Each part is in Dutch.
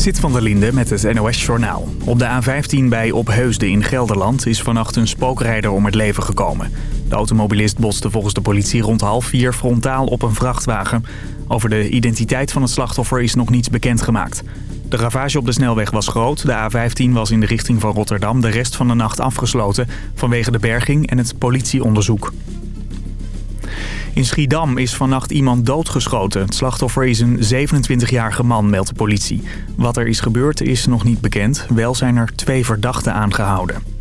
Zit van der Linde met het NOS-journaal. Op de A15 bij Opheusden in Gelderland is vannacht een spookrijder om het leven gekomen. De automobilist botste volgens de politie rond half vier frontaal op een vrachtwagen. Over de identiteit van het slachtoffer is nog niets bekendgemaakt. De ravage op de snelweg was groot. De A15 was in de richting van Rotterdam de rest van de nacht afgesloten... vanwege de berging en het politieonderzoek. In Schiedam is vannacht iemand doodgeschoten. Het slachtoffer is een 27-jarige man, meldt de politie. Wat er is gebeurd is nog niet bekend. Wel zijn er twee verdachten aangehouden.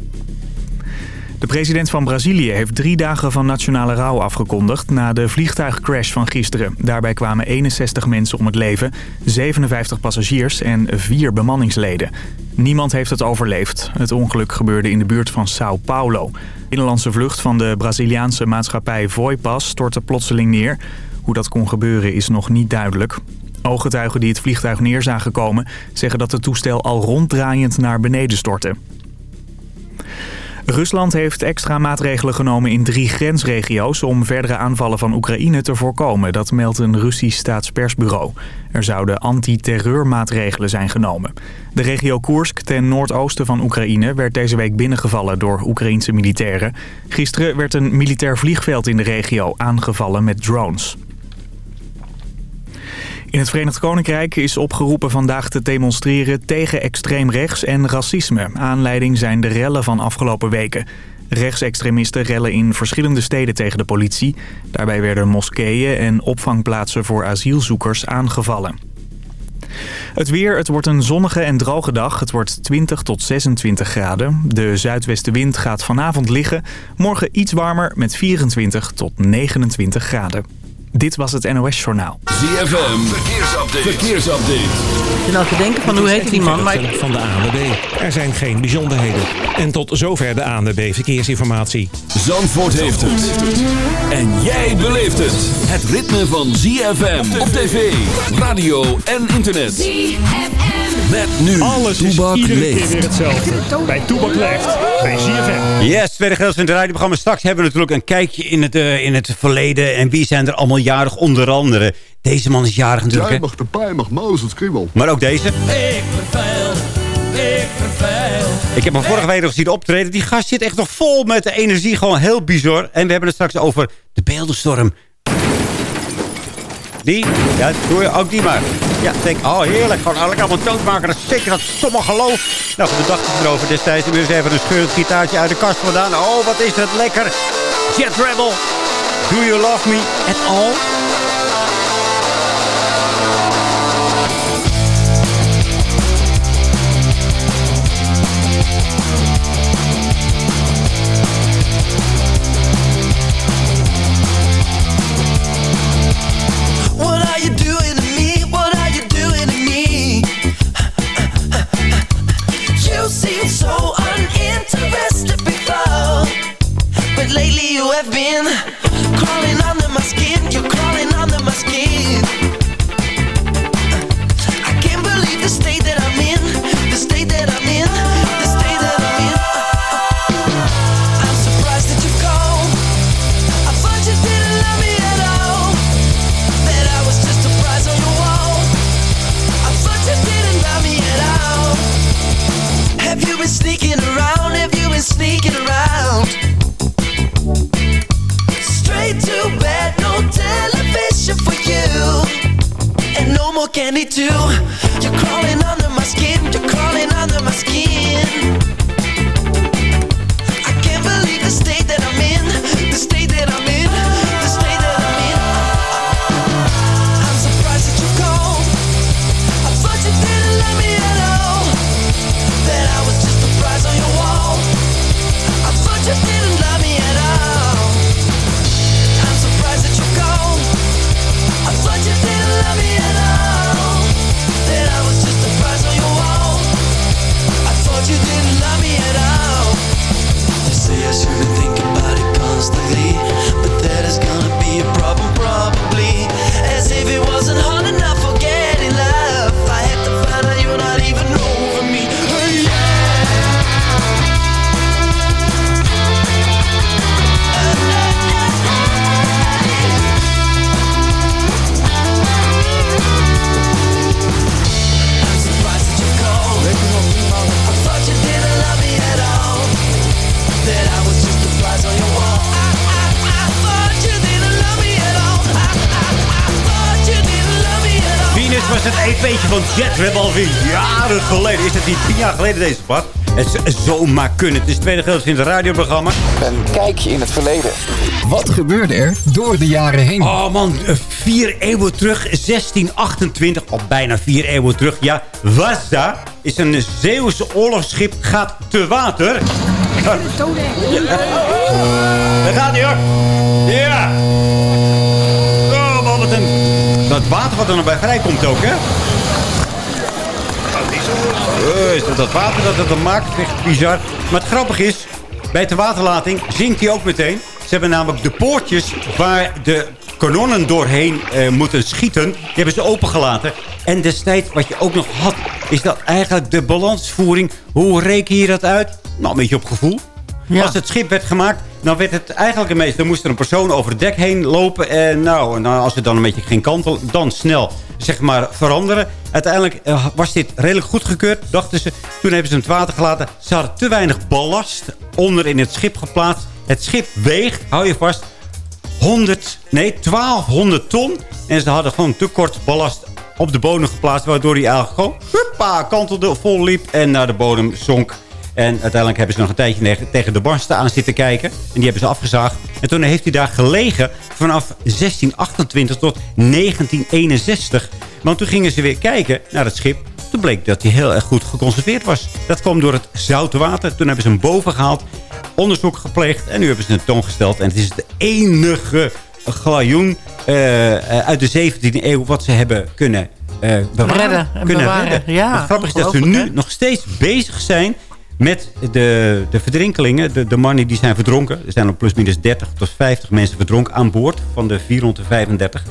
De president van Brazilië heeft drie dagen van nationale rouw afgekondigd... na de vliegtuigcrash van gisteren. Daarbij kwamen 61 mensen om het leven, 57 passagiers en vier bemanningsleden. Niemand heeft het overleefd. Het ongeluk gebeurde in de buurt van Sao Paulo. De Inlandse vlucht van de Braziliaanse maatschappij Voipas stortte plotseling neer. Hoe dat kon gebeuren is nog niet duidelijk. Ooggetuigen die het vliegtuig neer zagen komen... zeggen dat het toestel al ronddraaiend naar beneden stortte. Rusland heeft extra maatregelen genomen in drie grensregio's... om verdere aanvallen van Oekraïne te voorkomen. Dat meldt een Russisch staatspersbureau. Er zouden anti-terreurmaatregelen zijn genomen. De regio Koersk ten noordoosten van Oekraïne... werd deze week binnengevallen door Oekraïnse militairen. Gisteren werd een militair vliegveld in de regio aangevallen met drones. In het Verenigd Koninkrijk is opgeroepen vandaag te demonstreren tegen extreem rechts en racisme. Aanleiding zijn de rellen van afgelopen weken. Rechtsextremisten rellen in verschillende steden tegen de politie. Daarbij werden moskeeën en opvangplaatsen voor asielzoekers aangevallen. Het weer, het wordt een zonnige en droge dag. Het wordt 20 tot 26 graden. De zuidwestenwind gaat vanavond liggen. Morgen iets warmer met 24 tot 29 graden. Dit was het NOS Journaal. ZFM, verkeersupdate. verkeersupdate. Je nou te denken van hoe heet die man? Maar. Van de ANWB. Er zijn geen bijzonderheden. En tot zover de ANWB Verkeersinformatie. Zandvoort heeft het. En jij beleeft het. Het ritme van ZFM op tv, radio en internet. ZFM. Met nu Alles Toebak is iedere leeft. keer weer hetzelfde. Bij Toebak leeft. Bij ZFM. Yes, tweede gedeelte van het radioprogramma. Straks hebben we natuurlijk een kijkje in het, eh, in het verleden. En wie zijn er allemaal jarig? Onder andere. Deze man is jarig natuurlijk. Jij mag de pijn, mag Mozes, kriebel. Maar ook deze. Ik vervel, ik vervel. Ik heb hem vorige week nog zien optreden. Die gast zit echt nog vol met de energie. Gewoon heel bizar. En we hebben het straks over de beeldenstorm. Die? Ja, doe je ook die maar. Ja, denk, oh heerlijk. Gewoon eigenlijk allemaal doodmaken. Dat is zeker dat stomme geloof. Nou, we dachten erover destijds. Weer eens even een scheurend gitaartje uit de kast vandaan. Oh, wat is het lekker. Jet Rebel. Do you love me at all? Seemed so uninterested before, but lately you have been crawling under my skin. You're crawling under my skin. Sneaking around? Have you been sneaking around? Straight to bed, no television for you. And no more candy too. Jet. We hebben alweer jaren geleden. Is het niet tien jaar geleden deze pad? Het zou zomaar kunnen. Het is het tweede gedeelte in het radioprogramma. Een kijkje in het verleden. Wat gebeurde er door de jaren heen? Oh man, eh, vier eeuwen terug. 1628. Al bijna vier eeuwen terug. Ja, Wasda is een Zeeuwse oorlogsschip. Gaat te water. Daar gaat hij hoor. Ja. Oh man, wat een... Dat water wat er nog bij vrijkomt ook, hè? Is dat dat water dat het dan maakt? Echt bizar. Maar het grappige is, bij de waterlating zinkt hij ook meteen. Ze hebben namelijk de poortjes waar de kanonnen doorheen eh, moeten schieten. Die hebben ze opengelaten. En destijds, wat je ook nog had, is dat eigenlijk de balansvoering. Hoe reken je dat uit? Nou, een beetje op gevoel. Ja. Als het schip werd gemaakt, dan werd het eigenlijk een meest... Dan moest er een persoon over het dek heen lopen. En nou, en dan, als het dan een beetje ging kantelen, dan snel zeg maar veranderen. Uiteindelijk eh, was dit redelijk goedgekeurd, dachten ze. Toen hebben ze het water gelaten. Ze hadden te weinig ballast onder in het schip geplaatst. Het schip weegt, hou je vast, 100, nee, 1200 ton. En ze hadden gewoon te kort ballast op de bodem geplaatst. Waardoor hij eigenlijk gewoon huppa, kantelde, vol liep en naar de bodem zonk. En uiteindelijk hebben ze nog een tijdje tegen de barsten aan zitten kijken. En die hebben ze afgezaagd. En toen heeft hij daar gelegen vanaf 1628 tot 1961. Want toen gingen ze weer kijken naar het schip. Toen bleek dat hij heel erg goed geconserveerd was. Dat kwam door het zoute water. Toen hebben ze hem boven gehaald. Onderzoek gepleegd. En nu hebben ze het toongesteld. En het is de enige galjoen eh, eh, uit de 17e eeuw... wat ze hebben kunnen eh, bewaren. Redden en kunnen bewaren. redden. Ja, het grappige is dat ze nu nog steeds bezig zijn met de, de verdrinkelingen. De, de mannen die zijn verdronken. Er zijn nog plusminus 30 tot 50 mensen verdronken aan boord van de 435.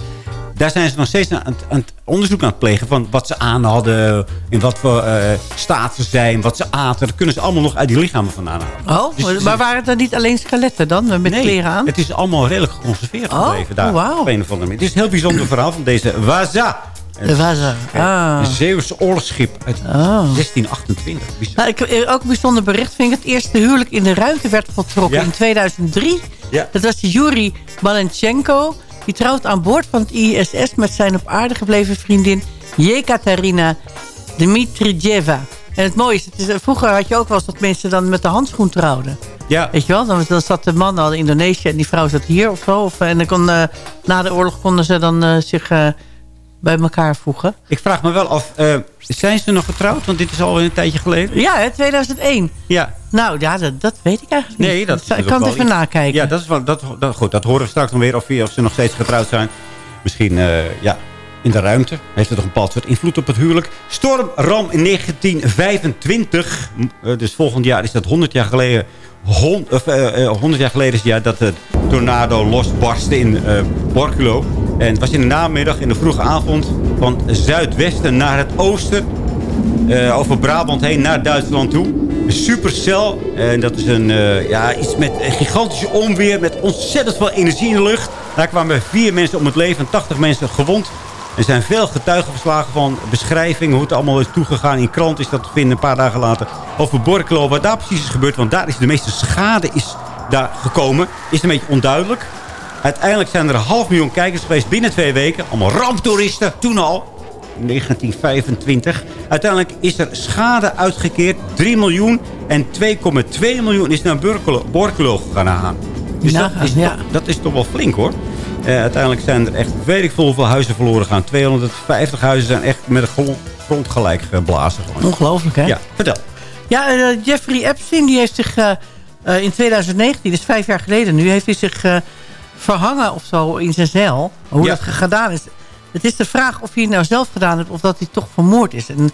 Daar zijn ze nog steeds aan, het- aan het onderzoek aan het plegen... van wat ze aan hadden, in wat voor eh, staat ze zijn, wat ze aten. Dat kunnen ze allemaal nog uit die lichamen vandaan halen. Oh, Dus- maar waren het dan niet alleen skeletten dan? Met kleren aan? het is allemaal redelijk geconserveerd Oh, gebleven daar. oh, wauw. Op een of andere manier. Het is een heel bijzonder verhaal van deze Waza. De Waza. Ah. Een Zeeuwse oorlogsschip uit Oh. 1628. Bizar. Nou, ik, eh, ook een bijzonder bericht vind ik. Het eerste huwelijk in de ruimte werd voltrokken Ja. in 2003. Ja. Dat was Yuri Malenchenko. Die trouwt aan boord van het ISS met zijn op aarde gebleven vriendin Yekaterina Dmitrijeva. En het mooie is, het is, eh, vroeger had je ook wel eens dat mensen dan met de handschoen trouwden. Ja, Weet je wel, dan, dan zat de man al in Indonesië en die vrouw zat hier of zo. Of, en dan kon, eh, na de oorlog konden ze dan eh, zich eh, bij elkaar voegen. ik vraag me wel af, eh, zijn ze nog getrouwd? Want dit is al een tijdje geleden. Ja, hè, 2001. Ja, Nou, ja, dat, dat weet ik eigenlijk niet. nee, dat ik kan het even iets. nakijken. Ja, dat is wel, dat, dat, goed, dat horen we straks nog weer. Of, of ze nog steeds getrouwd zijn. Misschien, eh, ja, in de ruimte. Heeft het toch een bepaald soort invloed op het huwelijk. Stormram in 1925. M- eh, dus volgend jaar is dat 100 jaar geleden. Hon, of, eh, eh, 100 jaar geleden is het jaar dat de tornado losbarstte in eh Borculo. En het was in de namiddag, in de vroege avond. Van zuidwesten naar het oosten. eh, over Brabant heen naar Duitsland toe. Supercel. En dat is een, eh, ja, iets met een gigantische onweer. Met ontzettend veel energie in de lucht. Daar kwamen vier mensen om het leven en 80 mensen gewond. Er zijn veel getuigenverslagen van beschrijvingen. Hoe het allemaal is toegegaan. In krant is dat te vinden een paar dagen later. Over Borkelo. Wat daar precies is gebeurd. Want daar is de meeste schade is daar gekomen. Is een beetje onduidelijk. Uiteindelijk zijn er een half miljoen kijkers geweest binnen twee weken. Allemaal ramptoeristen. Toen al. 1925. Uiteindelijk is er schade uitgekeerd. 3 miljoen en 2,2 miljoen is naar Borculo gegaan. Dus dat is, ja. toch, dat is toch wel flink hoor. Eh, uiteindelijk zijn er echt weet ik veel hoeveel huizen verloren gegaan. 250 huizen zijn echt met de grond, gelijk geblazen. Gewoon. Ongelooflijk, hè? Ja, vertel. Ja, eh, Jeffrey Epstein die heeft zich eh, in 2019, dus vijf jaar geleden nu... heeft hij zich verhangen of zo in zijn cel. Hoe Ja. dat ge- gedaan is. Het is de vraag of hij het nou zelf gedaan heeft... of dat hij toch vermoord is. En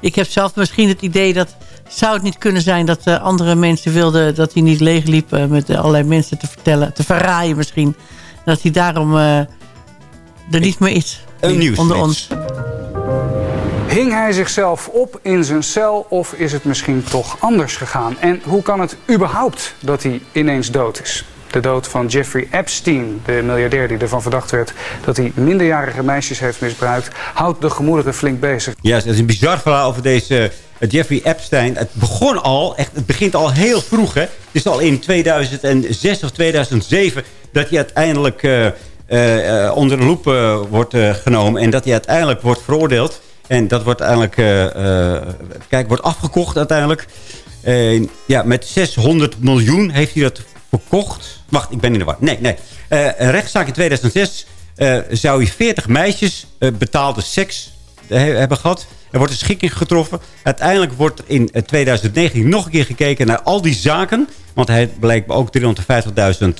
ik heb zelf misschien het idee dat... zou het niet kunnen zijn dat andere mensen wilden... dat hij niet leegliep met allerlei mensen te vertellen... te verraaien misschien. Dat hij daarom eh, er niet meer is. Een nieuws. Onder ons. Hing hij zichzelf op in zijn cel of is het misschien toch anders gegaan? En hoe kan het überhaupt dat hij ineens dood is? De dood van Jeffrey Epstein, de miljardair die ervan verdacht werd dat hij minderjarige meisjes heeft misbruikt, houdt de gemoederen flink bezig. Ja, het is een bizar verhaal over deze eh, Jeffrey Epstein. Het begon al, echt, het begint al heel vroeg. Hè? Het is al in 2006 of 2007 dat hij uiteindelijk eh, eh, eh, onder de loep wordt genomen. En dat hij uiteindelijk wordt veroordeeld. En dat wordt uiteindelijk kijk, wordt afgekocht uiteindelijk. Ja, met 600 miljoen heeft hij dat verkocht. Wacht, ik ben in de war. Nee, nee. Rechtszaak in 2006 eh, zou hij 40 meisjes betaalde seks he- hebben gehad. Er wordt een schikking getroffen. Uiteindelijk wordt in eh, 2019 nog een keer gekeken naar al die zaken. Want hij blijkbaar ook 350.000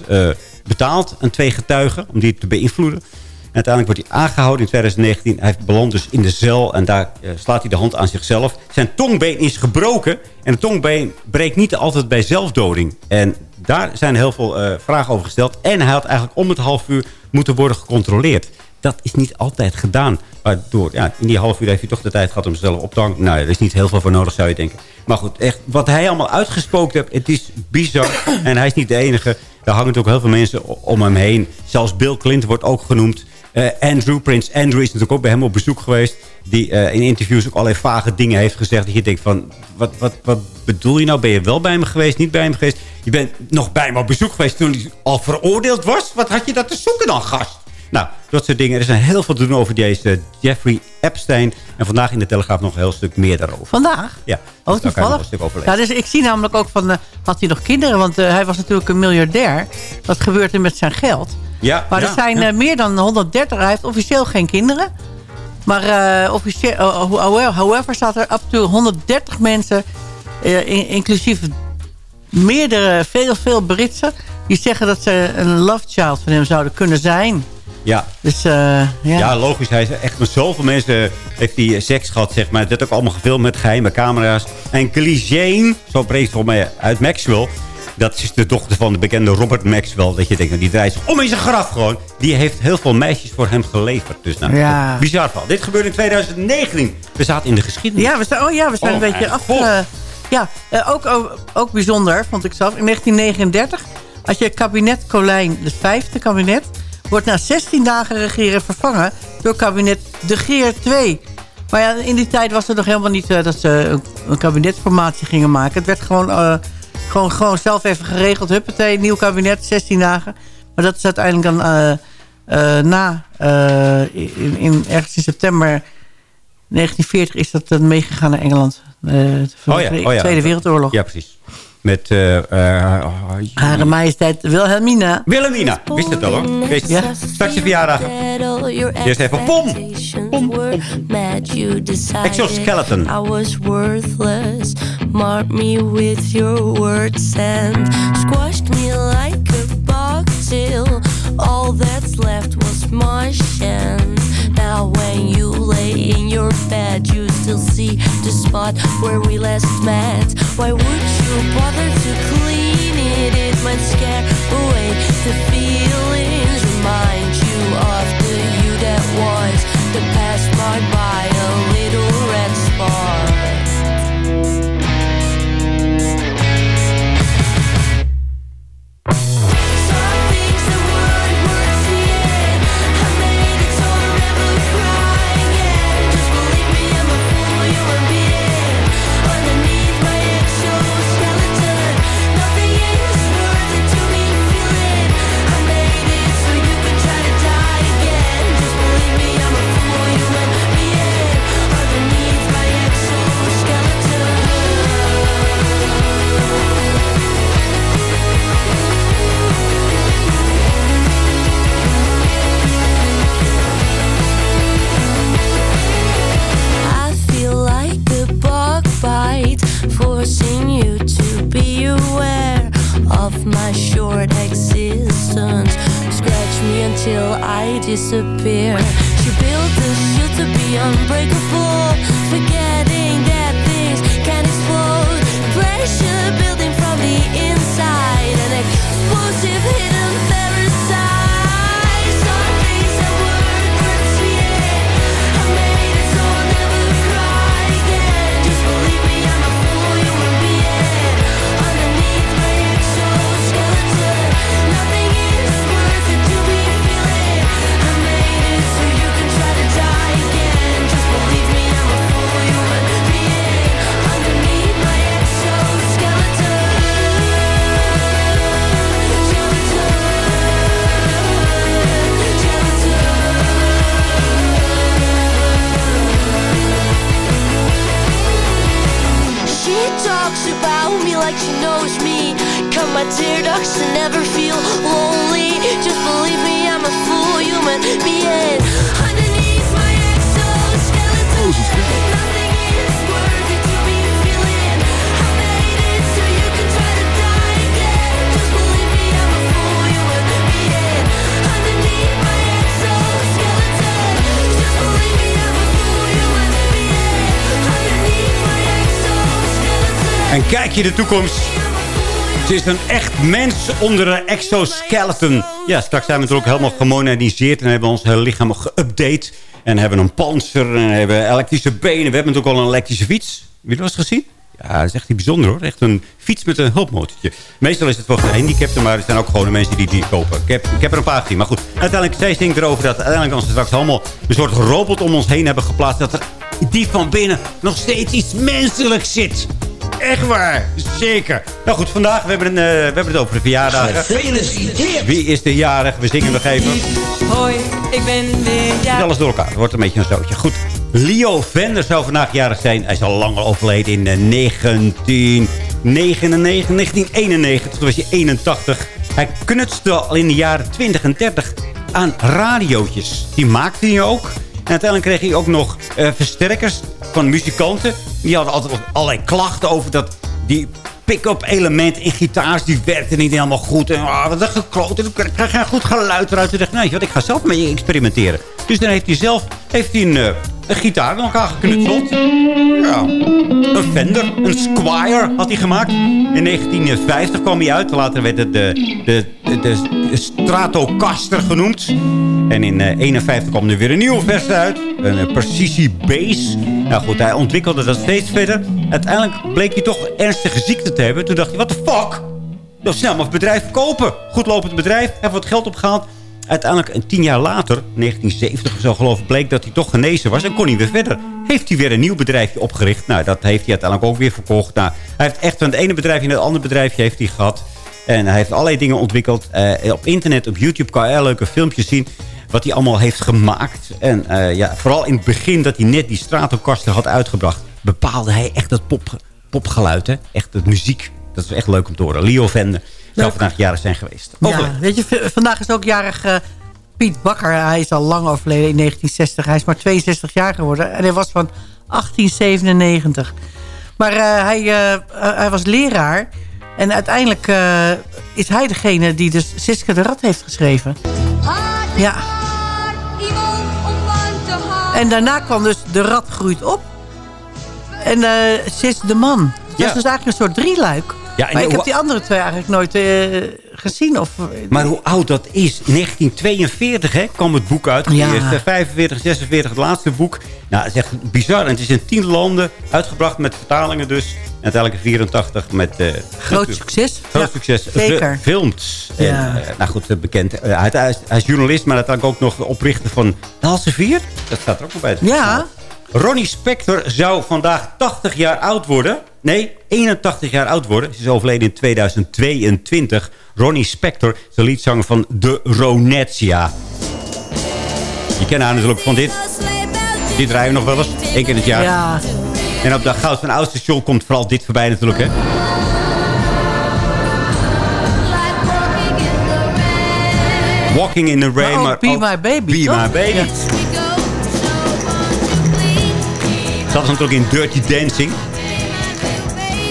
eh, betaald aan twee getuigen om die te beïnvloeden. En uiteindelijk wordt hij aangehouden in 2019. Hij belandt dus in de cel en daar eh, slaat hij de hand aan zichzelf. Zijn tongbeen is gebroken. En het tongbeen breekt niet altijd bij zelfdoding. En daar zijn heel veel eh, vragen over gesteld. En hij had eigenlijk om het half uur moeten worden gecontroleerd. Dat is niet altijd gedaan. Waardoor, ja, in die half uur heeft hij toch de tijd gehad om zichzelf op te hangen. Nou, er is niet heel veel voor nodig, zou je denken. Maar goed, echt, wat hij allemaal uitgespookt heeft, het is bizar. en hij is niet de enige. Daar hangen ook heel veel mensen om hem heen. Zelfs Bill Clinton wordt ook genoemd. Eh, Andrew, Prins Andrew is natuurlijk ook bij hem op bezoek geweest. Die eh, in interviews ook allerlei vage dingen heeft gezegd. Dat je denkt van, wat, wat, wat bedoel je nou? Ben je wel bij hem geweest, niet bij hem geweest? Je bent nog bij hem op bezoek geweest toen hij al veroordeeld was? Wat had je dat te zoeken dan, gast? Nou, dat soort dingen. Er zijn heel veel te doen over deze Jeffrey Epstein. En vandaag in de Telegraaf nog een heel stuk meer daarover. Vandaag? Ja, dus toevallig. een stuk. Ja, dus ik zie namelijk ook van, eh, had hij nog kinderen? Want eh, hij was natuurlijk een miljardair. Wat gebeurt er met zijn geld? Ja, Maar ja, er zijn ja. eh, meer dan 130. Hij heeft officieel geen kinderen. Maar eh, officieel, oh, however, staat er up to 130 mensen, in- inclusief meerdere, veel, veel Britsen, die zeggen dat ze een love child van hem zouden kunnen zijn. Ja. Dus eh, ja. Ja, logisch. Hij is echt met zoveel mensen heeft hij eh, seks gehad, zeg maar. Dat ook allemaal gefilmd met geheime camera's. En Jane, zo breekt volgens mij uit Maxwell. Dat is de dochter van de bekende Robert Maxwell. Dat je denkt, nou, die draait zich om in zijn graf gewoon. Die heeft heel veel meisjes voor hem geleverd. Dus nou, Ja. bizar van. Dit gebeurde in 2019. We zaten in de geschiedenis. Ja, we zijn, oh ja, we zijn Oh, een beetje mijn af. ja, eh, ook, ook, ook bijzonder, vond ik zelf. In 1939 had je kabinet Colijn, het vijfde kabinet... wordt na 16 dagen regeren vervangen door kabinet De Geer 2. Maar ja, in die tijd was het nog helemaal niet eh, dat ze een, kabinetformatie gingen maken. Het werd gewoon, eh, gewoon, gewoon zelf even geregeld. Huppatee, nieuw kabinet, 16 dagen. Maar dat is uiteindelijk dan eh, na, in, in, ergens in september 1940 is dat dan meegegaan naar Engeland. Oh ja, de oh ja. Tweede Wereldoorlog. Ja, precies. Met eh eh, Hare majesteit Wilhelmina. Wilhelmina. Wist het al hoor. Wist. Ja. Straks de verjaardag. Eerst even pom. Pom, pom. Exoskeleton. I was worthless. Marked me with your words and squashed me like a the spot where we last met. Why would you bother to clean it? It might scare away the feelings. Remind de toekomst. Het is een echt mens onder een exoskeleton. Ja, straks zijn we natuurlijk helemaal gemoderniseerd... en hebben ons hele lichaam geüpdate. En hebben een panzer en hebben elektrische benen. We hebben natuurlijk al een elektrische fiets. Heb je dat eens gezien? Ja, dat is echt niet bijzonder hoor. Echt een fiets met een hulpmotortje. Meestal is het voor gehandicapten, maar er zijn ook gewone mensen die die kopen. Ik heb, ik heb er een paar gezien. Maar goed, uiteindelijk zij zingt erover dat uiteindelijk als we straks allemaal een soort robot om ons heen hebben geplaatst. Dat er die van binnen nog steeds iets menselijks zit. Echt waar, zeker. Nou goed, vandaag we hebben, een, eh, we hebben het over de verjaardagen. Wie is de jarig? We zingen nog even. Hoi, ik ben weer ja. Alles door elkaar. Het wordt een beetje een zootje. Goed. Leo Vender zou vandaag jarig zijn. Hij is al lang overleden in eh, 1999, 1991. Toen was hij 81. Hij knutste al in de jaren 20 en 30 aan radiootjes. Die maakte hij ook. En uiteindelijk kreeg hij ook nog eh, versterkers van muzikanten. Die hadden altijd allerlei klachten over dat die pick-up element in gitaars, die werkte niet helemaal goed. En ah, wat een gekloot. Ik krijg geen goed geluid eruit. Toen dacht nee, wat, ik ga zelf mee experimenteren. Dus dan heeft hij zelf heeft hij een, eh, een gitaar in elkaar geknutseld. Ja. Een Fender, een Squire had hij gemaakt. In 1950 kwam hij uit. Later werd het de, de, de, de Stratocaster genoemd. En in 1951 kwam er weer een nieuwe versie uit. Een eh, Precisie Bass. Nou goed, hij ontwikkelde dat steeds verder. Uiteindelijk bleek hij toch ernstige ziekte te hebben. Toen dacht hij, what the fuck? Nou, snel maar het bedrijf kopen. Goed lopend bedrijf. Heeft wat geld opgehaald. Uiteindelijk, een tien jaar later, 1970 of zo geloof ik, bleek dat hij toch genezen was. En kon hij weer verder. Heeft hij weer een nieuw bedrijfje opgericht. Nou, dat heeft hij uiteindelijk ook weer verkocht. Nou, hij heeft echt van het ene bedrijfje naar het andere bedrijfje heeft hij gehad. En hij heeft allerlei dingen ontwikkeld. Eh, op internet, op YouTube kan je leuke filmpjes zien. Wat hij allemaal heeft gemaakt. En eh, ja, vooral in het begin dat hij net die Stratocaster had uitgebracht. Bepaalde hij echt het pop, popgeluid. Hè? Echt het muziek. Dat is echt leuk om te horen. Leo Vende zou vandaag jarig zijn geweest. Ja, weet je, vandaag is ook jarig eh, Piet Bakker. Hij is al lang overleden in 1960. Hij is maar 62 jaar geworden. En hij was van 1897. Maar eh, hij, eh, hij was leraar. En uiteindelijk eh, is hij degene die dus Siske de Rat heeft geschreven. Ja. En daarna kwam dus De Rat groeit op. En eh Sis de Man. Dat Ja. is dus eigenlijk een soort drieluik. Ja, maar ik heb die andere twee eigenlijk nooit eh, gezien. Of, Maar hoe oud dat is? 1942 hè, kwam het boek uit. Ja. Eerst, 45, 46, het laatste boek. Nou, het is echt bizar. En het is in tien landen uitgebracht met vertalingen dus. En uiteindelijk in 84 met... eh, Groot succes. Groot Ja, succes. zeker. Films. Ja. En, eh, nou goed, bekend. Hij, is, hij is journalist, maar uiteindelijk ook nog de oprichter van Elsevier. Dat staat er ook nog bij. Ja. Ronnie Spector zou vandaag 80 jaar oud worden. Nee, 81 jaar oud worden. Ze is overleden in 2022. Ronnie Spector is de liedzanger van The Ronetia. Je kent haar natuurlijk van dit. Dit draaien we nog wel eens. Eén keer in het jaar. Ja. En op de Goud van Oud station komt vooral dit voorbij natuurlijk. Hè? Walking in the Rain. Maar ook maar Be My Baby, Be toch? My Baby. Ja. Dat was natuurlijk in Dirty Dancing.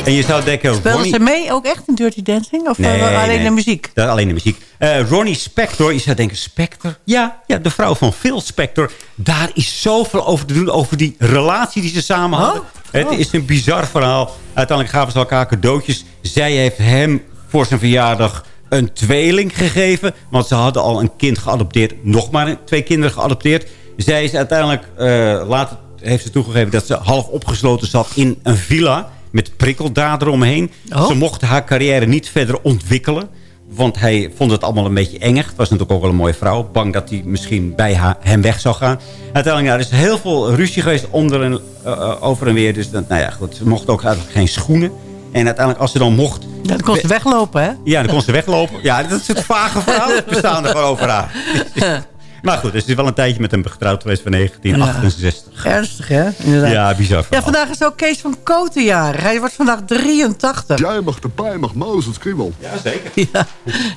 En je zou denken... Speelden Ronnie- ze mee ook echt in Dirty Dancing? Of Nee, eh, alleen nee. de muziek? Dat, alleen de muziek. Eh, Ronnie Spector, je zou denken, Spector? Ja, ja, de vrouw van Phil Spector. Daar is zoveel over te doen, over die relatie die ze samen hadden. Het is een bizar verhaal. Uiteindelijk gaven ze elkaar cadeautjes. Zij heeft hem voor zijn verjaardag een tweeling gegeven. Want ze hadden al een kind geadopteerd. Nog maar twee kinderen geadopteerd. Zij is uiteindelijk, eh, later heeft ze toegegeven dat ze half opgesloten zat in een villa. Met prikkeldraad eromheen. Oh. Ze mocht haar carrière niet verder ontwikkelen. Want hij vond het allemaal een beetje engig. Het was natuurlijk ook wel een mooie vrouw. Bang dat hij misschien bij haar, hem weg zou gaan. Uiteindelijk ja, er is heel veel ruzie geweest onder en, eh, eh, over en weer. Dus dat, nou ja, goed, ze mocht ook eigenlijk geen schoenen. En uiteindelijk als ze dan mocht... Ja, dan kon ze weglopen, hè? Ja, dan kon ze weglopen. Ja, dat is het vage verhaal. We staan er gewoon over haar. Maar goed, dus het is wel een tijdje met hem getrouwd geweest van 1968. Ernstig, hè? Inderdaad. Ja, bizar Ja, vandaag is ook Kees van Koten jarig. Hij wordt vandaag 83. Jij mag de pijn, mag Mozes kriebel. Ja, zeker. Ja,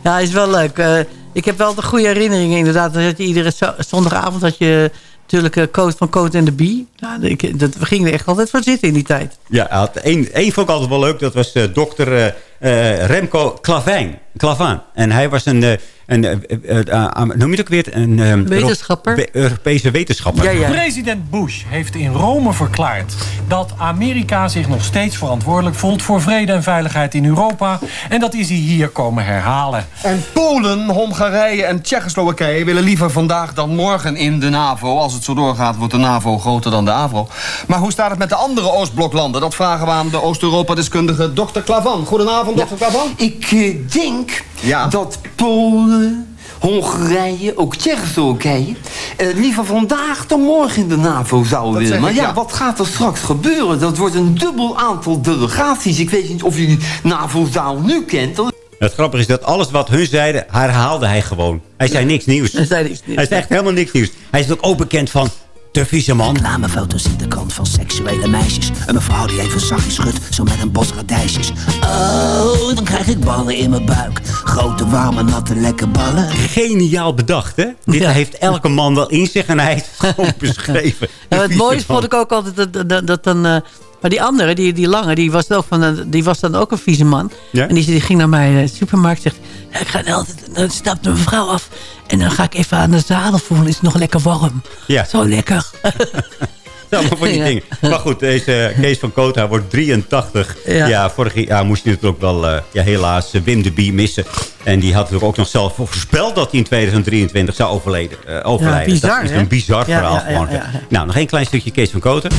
ja is wel leuk. Eh, ik heb wel de goede herinneringen inderdaad. Dat je iedere zo- zondagavond had je natuurlijk eh, Coat van Coat en de Bie. Nou, ik, dat, we gingen er echt altijd voor zitten in die tijd. Ja, één, één vond ik altijd wel leuk. Dat was eh, dokter eh, eh, Remco Klavijn. Klavaan. En hij was een... eh, een eh, noem je het ook weer? Een Wetenschapper. Euro- Europese wetenschapper. President Bush heeft in Rome verklaard dat Amerika zich nog steeds verantwoordelijk voelt voor vrede en veiligheid in Europa. En dat is hij hier komen herhalen. En Polen, Hongarije en Tsjechoslowakije willen liever vandaag dan morgen in de NAVO. Als het zo doorgaat, wordt de NAVO groter dan de AVRO. Maar hoe staat het met de andere Oostbloklanden? Dat vragen we aan de Oost-Europa-deskundige Dr. Klavan. Goedenavond, Ik eh, denk Ja. dat Polen, Hongarije, ook Tsjechoslowakije... eh, liever vandaag dan morgen in de NAVO zouden Dat willen. Maar ik, ja, ja. wat gaat er straks gebeuren? Dat wordt een dubbel aantal delegaties. Ik weet niet of jullie NAVO-zaal nu kent. Het grappige is dat alles wat hun zeiden, herhaalde hij gewoon. Hij zei niks nieuws. Hij zei niks nieuws. Hij zei echt helemaal niks nieuws. Hij is ook ook bekend van de vieze man. Reclamefoto's in de krant van seksuele meisjes. Een mevrouw die even zachtjes schudt, zo met een bos radijsjes. Oh, dan krijg ik ballen in mijn buik. Grote, warme, natte, lekke ballen. Geniaal bedacht, hè? Dit heeft elke man wel in zich en hij heeft het gewoon beschreven. Het mooiste vond ik ook altijd dat, dat, dat dan... eh, maar die andere, die, die lange, die was, ook van, een- die was dan ook een vieze man. Ja? En die, die ging naar mijn eh, supermarkt zegt... Ja, ik ga altijd, dan stapt een mevrouw af. En dan ga ik even aan de zadel voelen. Is het nog lekker warm. Ja. Zo lekker. Allemaal van die Ja. dingen. Maar goed, deze Kees van hij wordt 83. Ja, Ja. vorig jaar moest hij natuurlijk ook wel, eh, ja, helaas, eh, Wim de Bie missen. En die had natuurlijk ook nog zelf voorspeld dat hij in 2023 zou overleden, eh, overlijden. bizar, dat is hè? een bizar verhaal. Nou, nog één klein stukje Kees van Koten.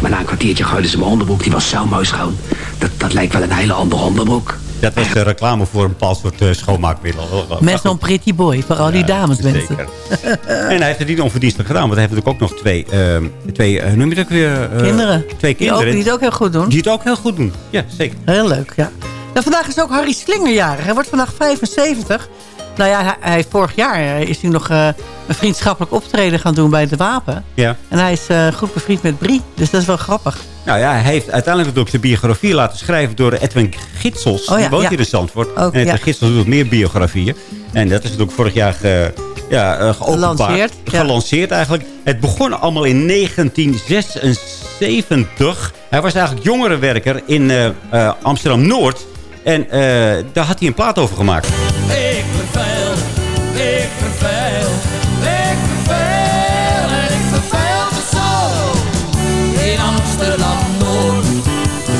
Maar na een kwartiertje gooiden ze mijn onderbroek. Die was zo mooi schoon. Dat, dat lijkt wel een hele andere onderbroek. Dat was de reclame voor een bepaald soort eh, schoonmaakmiddel. Met zo'n pretty boy. Voor al die dames, mensen. Zeker. en hij heeft het niet onverdienstelijk gedaan. Want hij heeft natuurlijk ook nog twee, ehm, twee eh, noem je dat ook weer? eh, Kinderen. Twee Die, ook, kinderen. die het ook heel goed doen. Die het ook heel goed doen. Ja, zeker. Heel leuk, ja. Nou, vandaag is ook Harry Slinger jarig. Hij wordt vandaag 75. Nou ja, hij, hij- vorig jaar is hij nog eh, een vriendschappelijk optreden gaan doen bij het Wapen. Ja. En hij is eh, goed bevriend met Brie. Dus dat is wel grappig. Nou ja, hij heeft uiteindelijk ook zijn biografie laten schrijven door Edwin Gitsels. Oh ja, die woont ja. hier in Zandvoort. Ook, en Edwin ja. Gitsels doet meer biografieën. En dat is natuurlijk vorig jaar ge, ja, eh. Gelanceerd, ja. Gelanceerd eigenlijk. Het begon allemaal in 1976. Hij was eigenlijk jongerenwerker in eh, eh, Amsterdam-Noord. En eh, daar had hij een plaat over gemaakt. Ik verveel,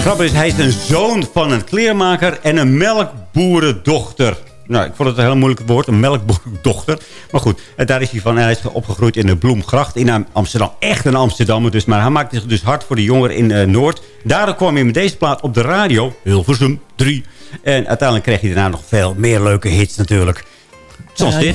grappige is, hij is een zoon van een kleermaker en een melkboerendochter. Nou, ik vond het een heel moeilijk woord, een melkboerendochter. Maar goed, en daar is hij van. En hij is opgegroeid in de Bloemgracht in Amsterdam. Echt een Amsterdammer dus. Maar hij maakte zich dus hard voor de jongeren in eh, Noord. Daardoor kwam hij met deze plaat op de radio. Hilversum 3. En uiteindelijk kreeg hij daarna nog veel meer leuke hits natuurlijk. Zoals dit.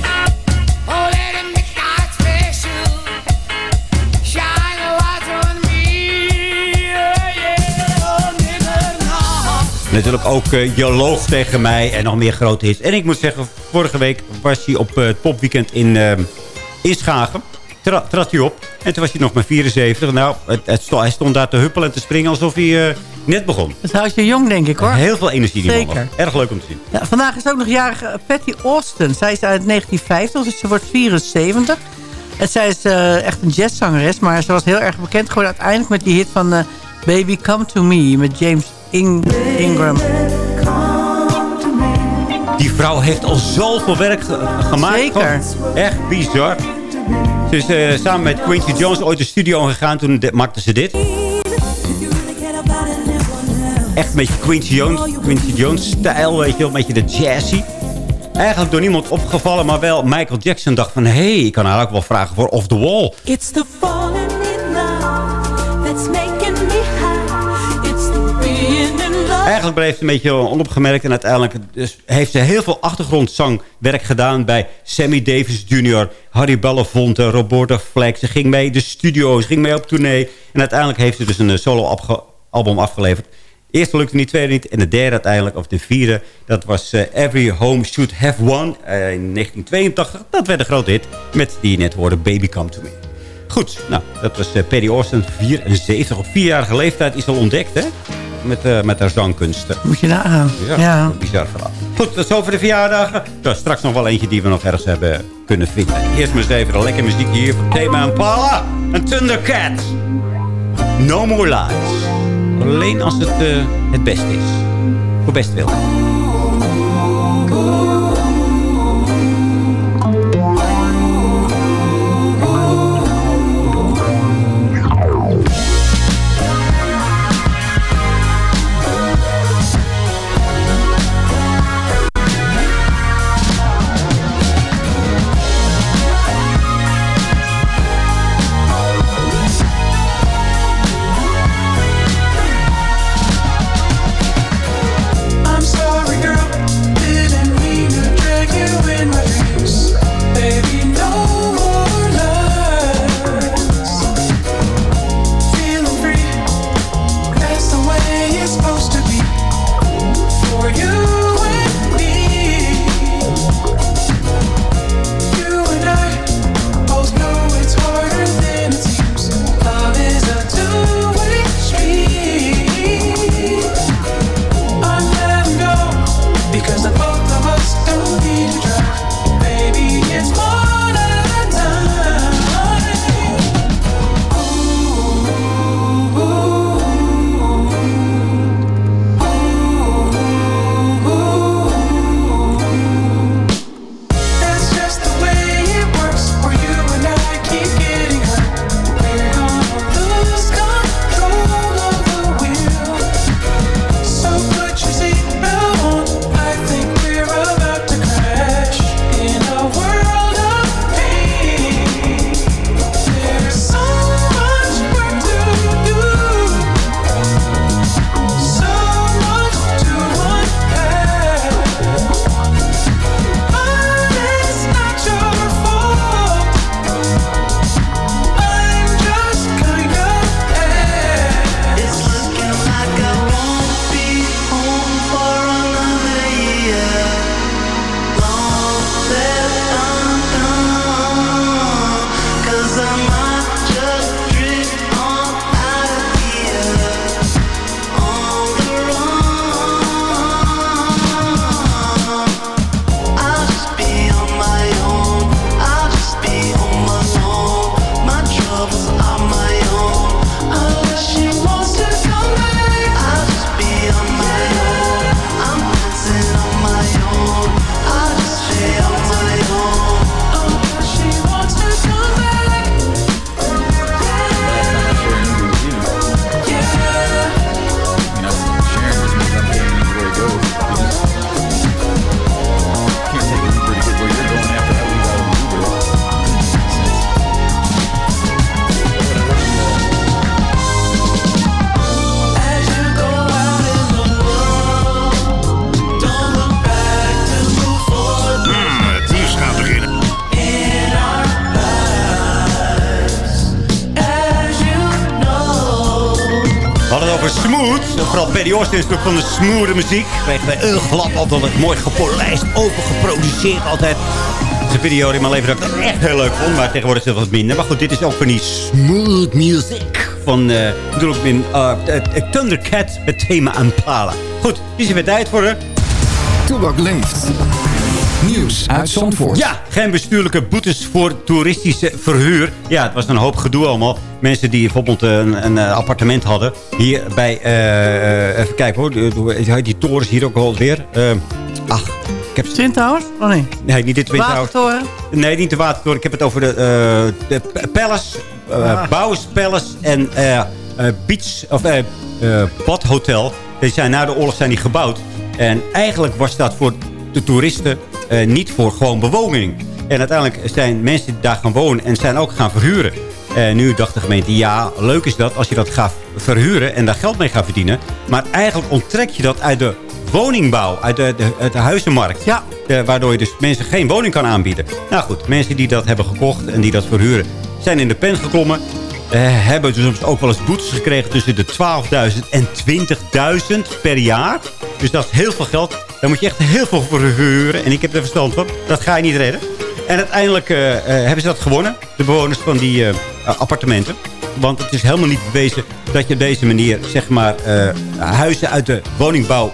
Natuurlijk ook Je loog tegen mij en nog meer grote hits. En ik moet zeggen, vorige week was hij op eh, het popweekend in, eh, in Schagen. Tra trad hij op. En toen was hij nog maar 74. Nou, het, het sto- hij stond daar te huppelen en te springen alsof hij net begon. Dat houdt je jong, denk ik, hoor. Heel veel energie die man Zeker. Erg leuk om te zien. Ja, vandaag is ook nog jarig Patty Austin. Zij is uit 1950, dus ze wordt 74. En zij is echt een jazzzangeres. Maar ze was heel erg bekend geworden uiteindelijk met die hit van Baby Come To Me. Met James In- Ingram. Die vrouw heeft al zoveel werk ge- gemaakt. Zeker. Echt bizar. Ze is eh, samen met Quincy Jones ooit de studio gegaan. Toen maakte ze dit. Echt een beetje Quincy Jones, Quincy Jones stijl, weet je wel. Een beetje de jazzy. Eigenlijk door niemand opgevallen, maar wel Michael Jackson dacht van... hé, hey, ik kan haar ook wel vragen voor Off the Wall. It's the falling Eigenlijk bleef het een beetje onopgemerkt. En uiteindelijk dus heeft ze heel veel achtergrondzangwerk gedaan... bij Sammy Davis Jr., Harry Belafonte, Roberta Flack. Ze ging mee de studio, ze ging mee op tournee. En uiteindelijk heeft ze dus een solo-album afgeleverd. eerste lukte niet, tweede niet. En de derde uiteindelijk, of de vierde, dat was eh, Every Home Should Have One eh, in 1982. Dat werd een grote hit met die je net hoorde, Baby Come To Me. Goed, nou, dat was eh, Perry Austin, 74. Op vierjarige leeftijd is al ontdekt, hè? Met, eh, met haar zangkunsten. Moet je nagaan. Ja, Ja. een bizar verhaal. Goed, dat is over de verjaardagen. Er is straks nog wel eentje die we nog ergens hebben kunnen vinden. Eerst maar eens even een lekker muziek hier van Thema en Paula. En Thundercat. No More Lies. Alleen als het eh, het beste is. Voor best wil. Perry Austin is natuurlijk van de smooth muziek. Weten wij heel glad, altijd mooi gepolijst, overgeproduceerd altijd. Het is een periode in mijn leven dat ik echt heel leuk vond. Maar tegenwoordig is het wat minder. Maar goed, dit is ook van die smooth music. Van, eh natuurlijk in uh, Thundercat met thema Impala. Goed, die is weer tijd voor. Toebak leeft. Nieuws uit Zandvoort. Ja, geen bestuurlijke boetes voor toeristische verhuur. Ja, het was een hoop gedoe allemaal. Mensen die bijvoorbeeld een, een eh, appartement hadden. Hier bij, eh, eh, even kijken hoor. Heet die torens hier ook alweer? Eh ach, ik heb... Twin Towers? Oh nee. Nee, niet de Twin Towers. Watertoren? Nee, niet de Watertoren. Ik heb het over de, eh de Palace. Bouwers Palace en eh, eh, Beach... Of Badhotel. Die zijn na de oorlog zijn die gebouwd. En eigenlijk was dat voor de toeristen eh, niet voor gewoon bewoning. En uiteindelijk zijn mensen die daar gaan wonen en zijn ook gaan verhuren. En nu dacht de gemeente, ja, leuk is dat als je dat gaat verhuren en daar geld mee gaat verdienen. Maar eigenlijk onttrek je dat uit de woningbouw, uit de, de, de huizenmarkt. Ja. Eh, waardoor je dus mensen geen woning kan aanbieden. Nou goed, mensen die dat hebben gekocht en die dat verhuren... zijn in de pen geklommen. Eh, hebben dus ook wel eens boetes gekregen tussen de 12.000 en 20.000 per jaar. Dus dat is heel veel geld. Daar moet je echt heel veel voor huren. En ik heb er verstand van. Dat ga je niet redden. En uiteindelijk eh, eh, hebben ze dat gewonnen. De bewoners van die appartementen. Want het is helemaal niet bewezen dat je op deze manier zeg maar, huizen uit de woningbouw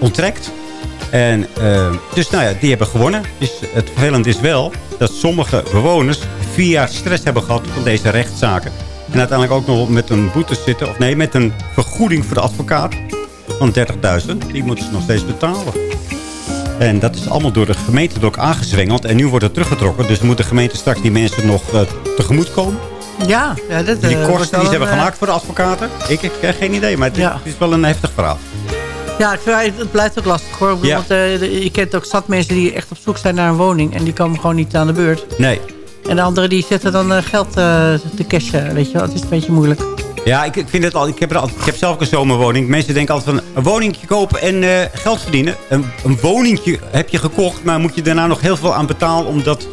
onttrekt. En dus nou ja, die hebben gewonnen. Dus het vervelende is wel dat sommige bewoners vier jaar stress hebben gehad van deze rechtszaken. En uiteindelijk ook nog met een boete zitten. Of nee, met een vergoeding voor de advocaat van 30.000. Die moeten ze nog steeds betalen. En dat is allemaal door de gemeente ook aangezwengeld. En nu wordt het teruggetrokken. Dus moet de gemeente straks die mensen nog uh, tegemoet komen. Ja, ja dat, Die eh, kosten die ze hebben eh, gemaakt voor de advocaten. Ik, heb geen idee, maar het, Ja. het is wel een heftig verhaal. Ja, het blijft ook lastig hoor. Ja. Want eh, je kent ook zat mensen die echt op zoek zijn naar een woning. En die komen gewoon niet aan de beurt. Nee. En de anderen die zetten dan eh, geld eh, te cashen. Weet je wel, het is een beetje moeilijk. Ja, ik, ik vind het al. Ik heb, er al, ik heb zelf ook een zomerwoning. Mensen denken altijd van een woningje kopen en eh, geld verdienen. Een, een woningje heb je gekocht, maar moet je daarna nog heel veel aan betalen. Omdat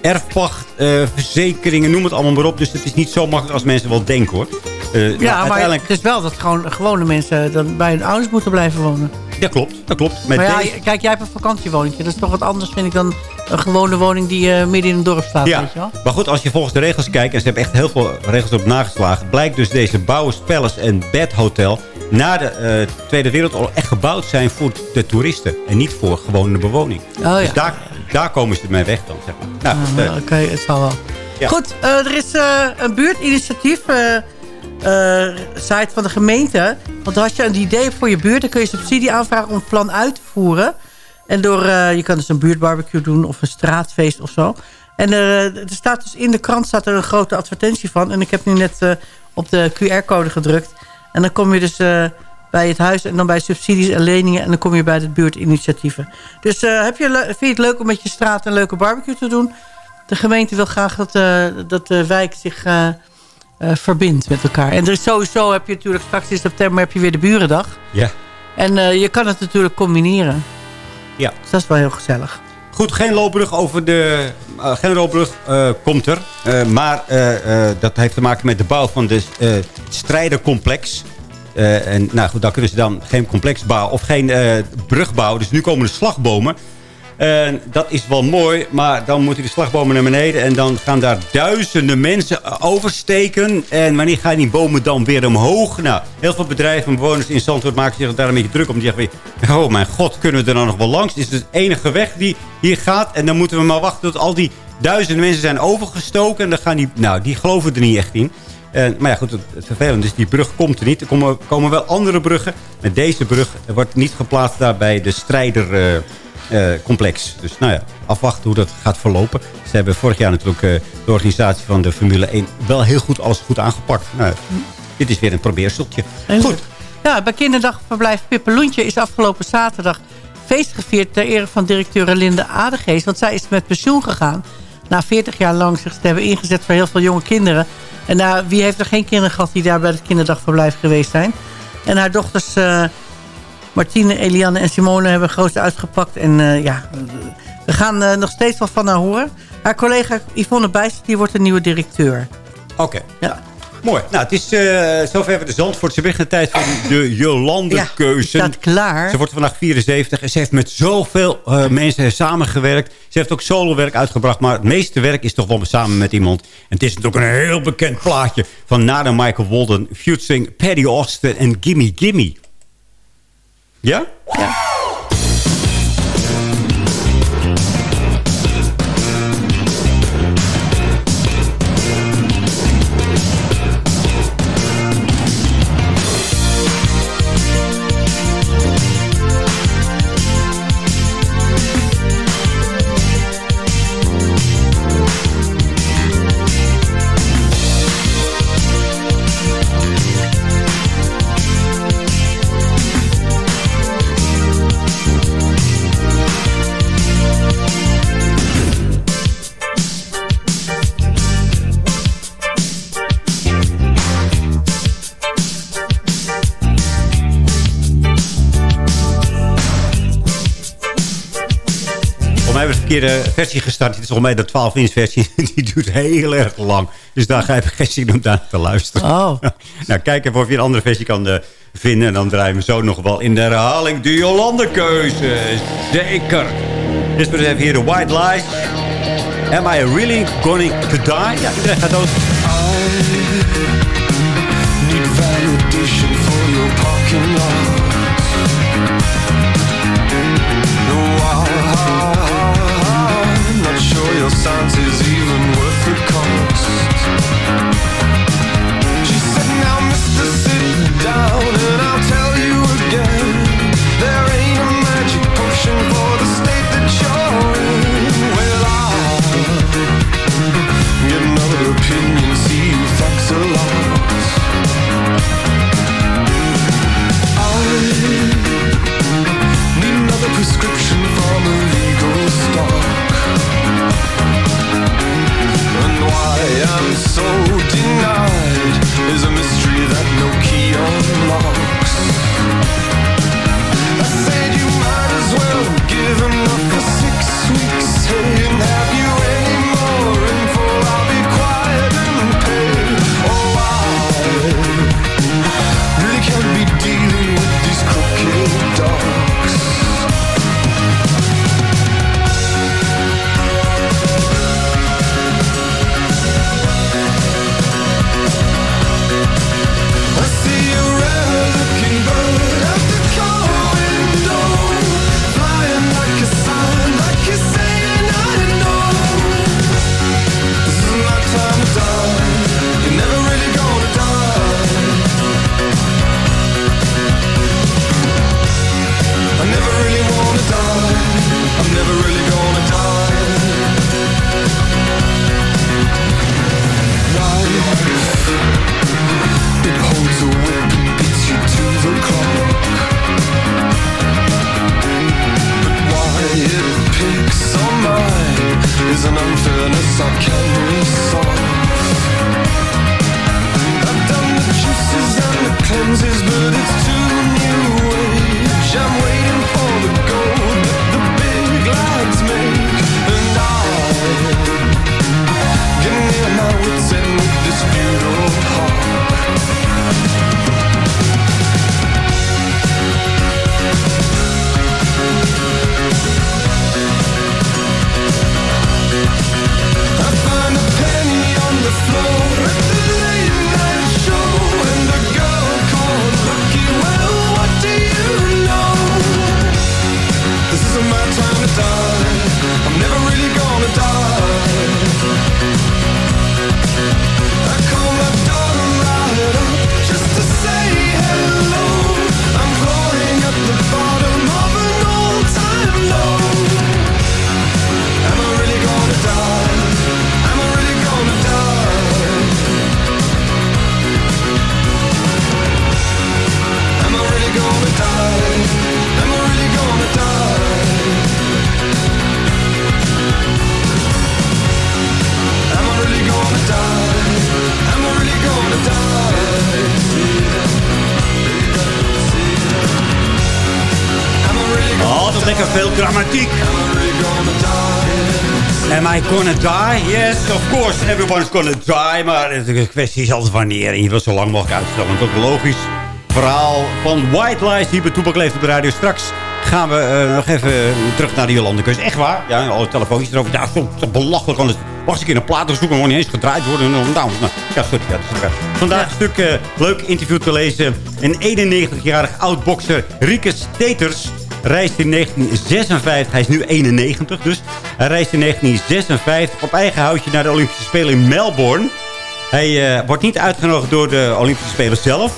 erfpacht, verzekeringen, noem het allemaal maar op. Dus het is niet zo makkelijk als mensen wel denken hoor. Ja, maar uiteindelijk, het is wel dat gewoon gewone mensen dan bij hun ouders moeten blijven wonen. Dat klopt, dat klopt. Met maar ja, deze- kijk, jij hebt een vakantiewoningje. Dat is toch wat anders, vind ik, dan een gewone woning die eh, midden in een dorp staat. Ja, Weet je wel? maar goed, als je volgens de regels kijkt... en ze hebben echt heel veel regels op nageslagen... blijkt dus deze Bouwers Palace en Bed Hotel... na de eh, Tweede Wereldoorlog echt gebouwd zijn voor de toeristen... en niet voor gewone bewoning. Oh, ja. Dus daar, daar komen ze mee weg dan, zeg maar. Nou, Ah, eh, Oké, het zal wel. Ja. Goed, er is een buurtinitiatief... eh, site van de gemeente. Want als je een idee voor je buurt... dan kun je subsidie aanvragen om het plan uit te voeren. En door, eh, je kan dus een buurtbarbecue doen... of een straatfeest of zo. En eh, er staat dus in de krant staat er een grote advertentie van. En ik heb nu net op de QR-code gedrukt. En dan kom je dus bij het huis... en dan bij subsidies en leningen... en dan kom je bij de buurtinitiatieven. Dus heb je, vind je het leuk om met je straat een leuke barbecue te doen... De gemeente wil graag dat, dat de wijk zich eh, verbindt met elkaar. En er is sowieso heb je natuurlijk straks in september heb je weer de Burendag. ja. En eh, je kan het natuurlijk combineren. Ja. Dus dat is wel heel gezellig. Goed, geen loopbrug over de... eh, geen loopbrug komt er. Maar dat heeft te maken met de bouw van de strijdercomplex. En nou goed, dan kunnen ze dan geen complex bouwen of geen brug bouwen. Dus nu komen de slagbomen. En dat is wel mooi, maar dan moeten die slagbomen naar beneden. En dan gaan daar duizenden mensen oversteken. En wanneer gaan die bomen dan weer omhoog? Nou, heel veel bedrijven en bewoners in Zandvoort maken zich daar een beetje druk om. Die zeggen weer, oh mijn god, kunnen we er dan nog wel langs? Is het de enige weg die hier gaat? En dan moeten we maar wachten tot al die duizenden mensen zijn overgestoken. En dan gaan die, nou, die geloven er niet echt in. Maar ja, goed, het, het is, die brug komt er niet. Er komen, komen wel andere bruggen. Maar deze brug wordt niet geplaatst daar bij de strijder... eh, complex. Dus nou ja, afwachten hoe dat gaat verlopen. Ze hebben vorig jaar natuurlijk eh, de organisatie van de Formule 1 wel heel goed alles goed aangepakt. Nou, dit is weer een probeerseltje. Goed. Ja, bij kinderdagverblijf Pippeloentje is afgelopen zaterdag feest gevierd ter ere van directeur Linde Adegeest. Want zij is met pensioen gegaan. Na 40 jaar lang zich te hebben ingezet voor heel veel jonge kinderen. En nou, wie heeft er geen kinderen gehad die daar bij het kinderdagverblijf geweest zijn? En haar dochters eh, Martine, Eliane en Simone hebben grootste uitgepakt. En eh, ja, we gaan eh, nog steeds wel van haar horen. Haar collega Yvonne Bijst, die wordt de nieuwe directeur. Oké. Ja. Mooi. Nou, het is eh zover de Zandvoortse weg. De tijd van de Jolande-keuze. Ja, staat klaar. Ze wordt vandaag 74 en ze heeft met zoveel mensen samengewerkt. Ze heeft ook solowerk uitgebracht, maar het meeste werk is toch wel samen met iemand. En het is natuurlijk een heel bekend plaatje van Nada Michael Walden, featuring Paddy Austin en Gimme Gimme. Ja? mij verkeerde versie gestart. Dit is volgens mij de 12-inch versie. Die duurt heel erg lang. Dus daar ga ik geen zin om naar te luisteren. Oh. nou, kijk even of je een andere versie kan eh, vinden. En dan draaien we zo nog wel in de herhaling de Jolande-keuze. Zeker. Dus we hebben hier de White Lies. Am I really going to die? Ja, iedereen gaat dood. Not sure your science is even gonna die. Maar de kwestie is altijd wanneer. En je wil zo lang mogelijk uitstellen. Want dat is een logisch verhaal van White Lies hier bij Toepak leeft op de radio. Straks gaan we eh, nog even terug naar de Jolandekus. Echt waar? Ja, alle telefoontjes erover. Ja, toch toch belachelijk. Het was een keer een plaat zoeken. Maar niet eens gedraaid worden. Nou, nou, ja, sorry. Ja, oké. Vandaag een stuk eh, leuk interview te lezen. Een 91-jarig oud-bokser, Rieke Steters reist in 1956. Hij is nu 91 dus. Hij reist in 1956 op eigen houtje naar de Olympische Spelen in Melbourne. Hij eh, wordt niet uitgenodigd door de Olympische Spelen zelf.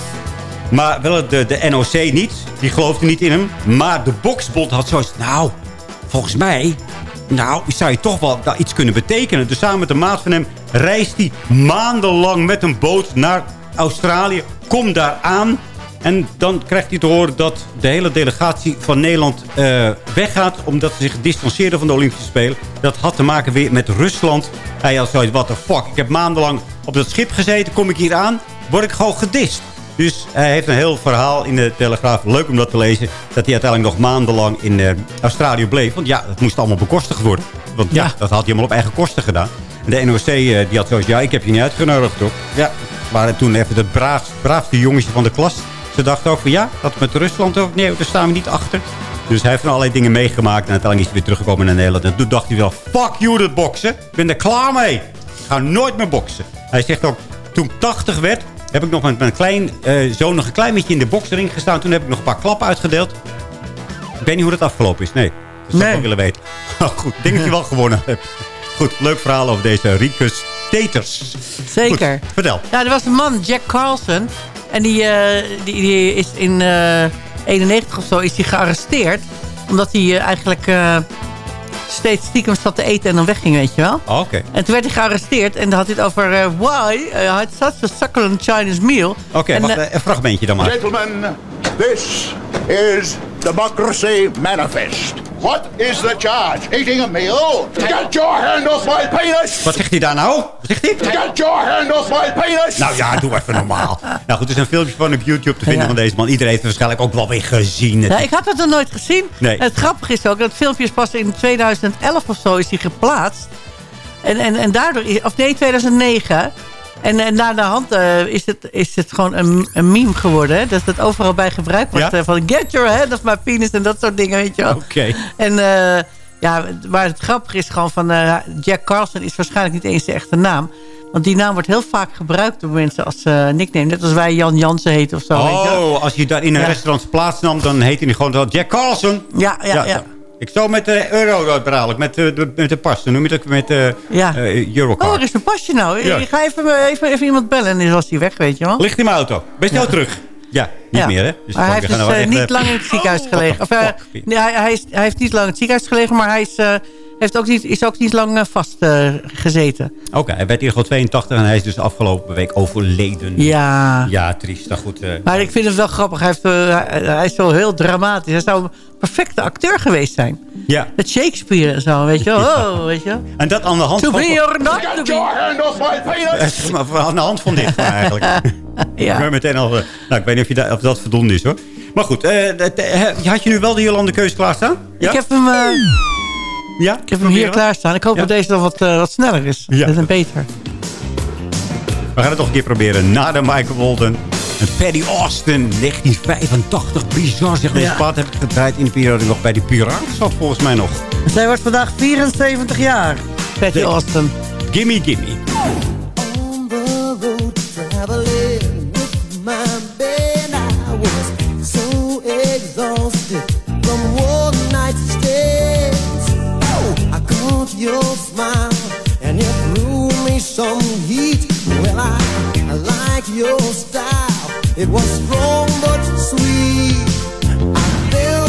Maar wel de, de NOC niet. Die geloofde niet in hem. Maar de boksbond had zoiets... Nou, volgens mij... Nou, zou je toch wel iets kunnen betekenen. Dus samen met een maat van hem reist hij maandenlang met een boot naar Australië. Komt daar aan. En dan krijgt hij te horen dat de hele delegatie van Nederland eh, weggaat... omdat ze zich distancieerden van de Olympische Spelen. Dat had te maken weer met Rusland. Hij had zoiets, what the fuck, ik heb maandenlang op dat schip gezeten, kom ik hier aan... word ik gewoon gedist. Dus hij heeft een heel verhaal in de Telegraaf. Leuk om dat te lezen. Dat hij uiteindelijk nog maandenlang in eh, Australië bleef. Want ja, het moest allemaal bekostigd worden. Want ja, dat had hij helemaal op eigen kosten gedaan. En de NOC eh, die had zoiets, ja, ik heb je niet uitgenodigd, toch? Ja, maar toen even het braafste, braafste jongetje van de klas. Ze dachten ook van, ja, dat met Rusland ook. Nee, daar staan we niet achter. Dus hij heeft van allerlei dingen meegemaakt. En uiteindelijk is hij weer teruggekomen naar Nederland. En toen dacht hij wel, fuck you, dat boksen. Ik ben er klaar mee. Ik ga nooit meer boksen. Hij zegt ook, toen ik 80 werd, heb ik nog met mijn klein, eh, zoon nog een klein beetje in de boksring gestaan. Toen heb ik nog een paar klappen uitgedeeld. Ik weet niet hoe dat afgelopen is. Nee, dat zou ik wel willen weten. Oh, goed, ik denk dat je wel gewonnen hebt. Goed, leuk verhaal over deze Rikus Teters. Zeker. Goed, vertel. Ja, er was een man, Jack Carlson. En die, eh, die, die is in eh 91 of zo is hij gearresteerd. Omdat hij eh, eigenlijk eh, steeds stiekem zat te eten en dan wegging, weet je wel. Oh, Oké. En toen werd hij gearresteerd en dan had hij het over eh, why I had such a succulent Chinese meal. Oké, wacht, eh, eh, een fragmentje dan maar. Gentlemen, this is Democracy Manifest. What is the charge? Eating a meal? Get your hand off my penis! Wat zegt hij daar nou? Wat zegt hij? Get your hand off my penis! Nou ja, doe even normaal. nou goed, er is een filmpje van op YouTube te vinden Ja. van deze man. Iedereen heeft het waarschijnlijk ook wel weer gezien. Ja, ik had het nog nooit gezien. Nee. Het grappige is ook, dat filmpje is pas in 2011 of zo is hij geplaatst. En, en, en daardoor, is- of nee, 2009. En, en na de hand eh, is, het, is het gewoon een, een meme geworden. Hè? Dat het overal bij gebruikt wordt. Ja? eh, Van get your head off my penis en dat soort dingen, weet je wel. Oké. En ja, maar het grappige is gewoon van... Jack Carlson is waarschijnlijk niet eens de echte naam. Want die naam wordt heel vaak gebruikt door mensen als nickname. Net als wij Jan Jansen heten of zo. weet je. Oh, als je daar in een Ja. restaurant plaatsnam, dan heet hij gewoon wel Jack Carlson. Ja, ja, ja. Ik zou met de euro betalen, met de, met de pas. Dan noem je dat met de Ja. eh, Eurocard. Oh, er is een pasje nou. Ja. Ik ga even, even, even iemand bellen en dan was hij weg, weet je wel. Ligt in mijn auto. Ben je snel terug? Ja, niet Ja. meer hè? maar hij heeft dus nou eh, echt, niet eh, lang in het ziekenhuis gelegen. Of, eh, nee, hij, hij, is, hij heeft niet lang in het ziekenhuis gelegen, maar hij is, eh, heeft ook niet, is ook niet lang eh, vast eh, gezeten. Oké, hij werd hier gewoon 82 en hij is dus afgelopen week overleden. Ja. Ja, triest. Nou goed. eh, Maar ik vind het wel grappig. Hij, heeft, hij, is zo heel dramatisch. Hij zou een perfecte acteur geweest zijn. ja. Met Shakespeare en zo, weet je wel. Oh, weet je wel. En dat aan de hand To van... be or not to be. your hand off my penis! Maar Aan de hand van dit eigenlijk. Ja. Ik ben meteen al... Nou, ik weet niet of, je dat, of dat voldoende is hoor. Maar goed, eh, had je nu wel de Jolande keus klaarstaan? Ja? Ik heb hem, ja? ik heb hem hier klaarstaan. Ik hoop Ja? dat deze dan wat, eh, wat sneller is. Ja. Dat is beter. We gaan het nog een keer proberen. Na de Michael Walden. En Paddy Austin, 1985. Bizar zeg. Deze Ja. plaat heb ik gedraaid in de periode nog bij de Piraten zat volgens mij nog. Zij wordt vandaag 74 jaar. Nee. Austin. Gimme, gimme. Your smile and you threw me some heat. Well, I, I like your style. It was strong but sweet. I fell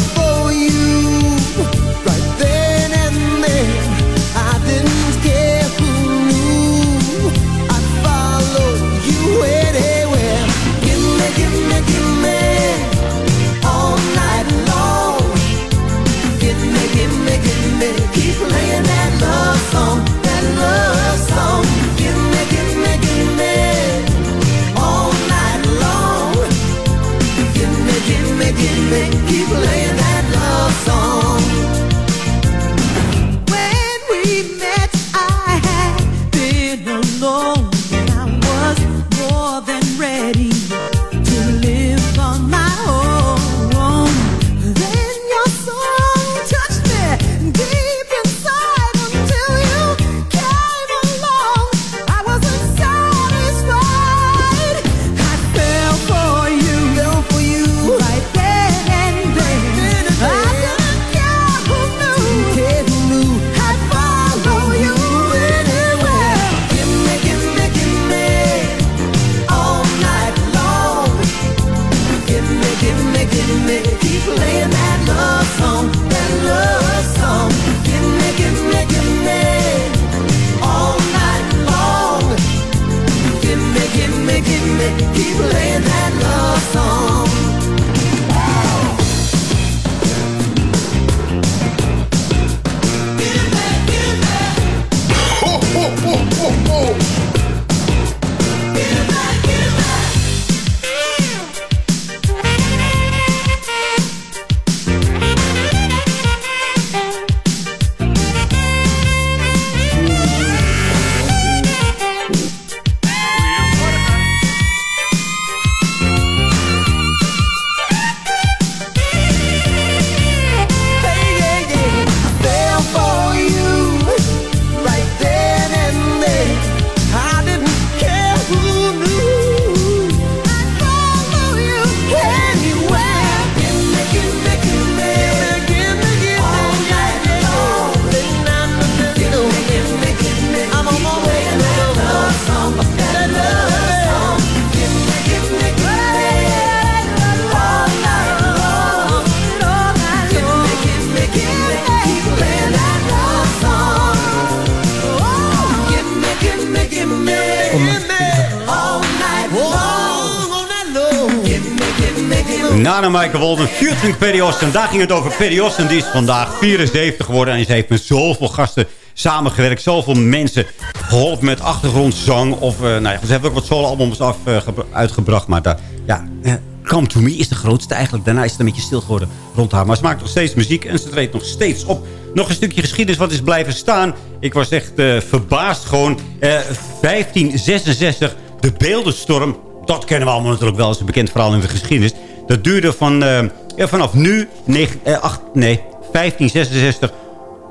Michael Walden, featuring Perry Austin. Daar ging het over. Perry Austin, die is vandaag 74 geworden. En ze heeft met zoveel gasten samengewerkt. Zoveel mensen geholpen met achtergrondzang. Of, eh, nou ja, ze hebben ook wat solo-albums af, eh, gebra- uitgebracht. Maar daar, ja, eh, Come To Me is de grootste eigenlijk. Daarna is het een beetje stil geworden rond haar. Maar ze maakt nog steeds muziek en ze treedt nog steeds op. Nog een stukje geschiedenis wat is blijven staan. Ik was echt verbaasd gewoon. Eh, 1566, de beeldenstorm. Dat kennen we allemaal natuurlijk wel. Dat is een bekend verhaal in de geschiedenis. Dat duurde van, eh, vanaf nu, negen- eh, acht, nee, 1566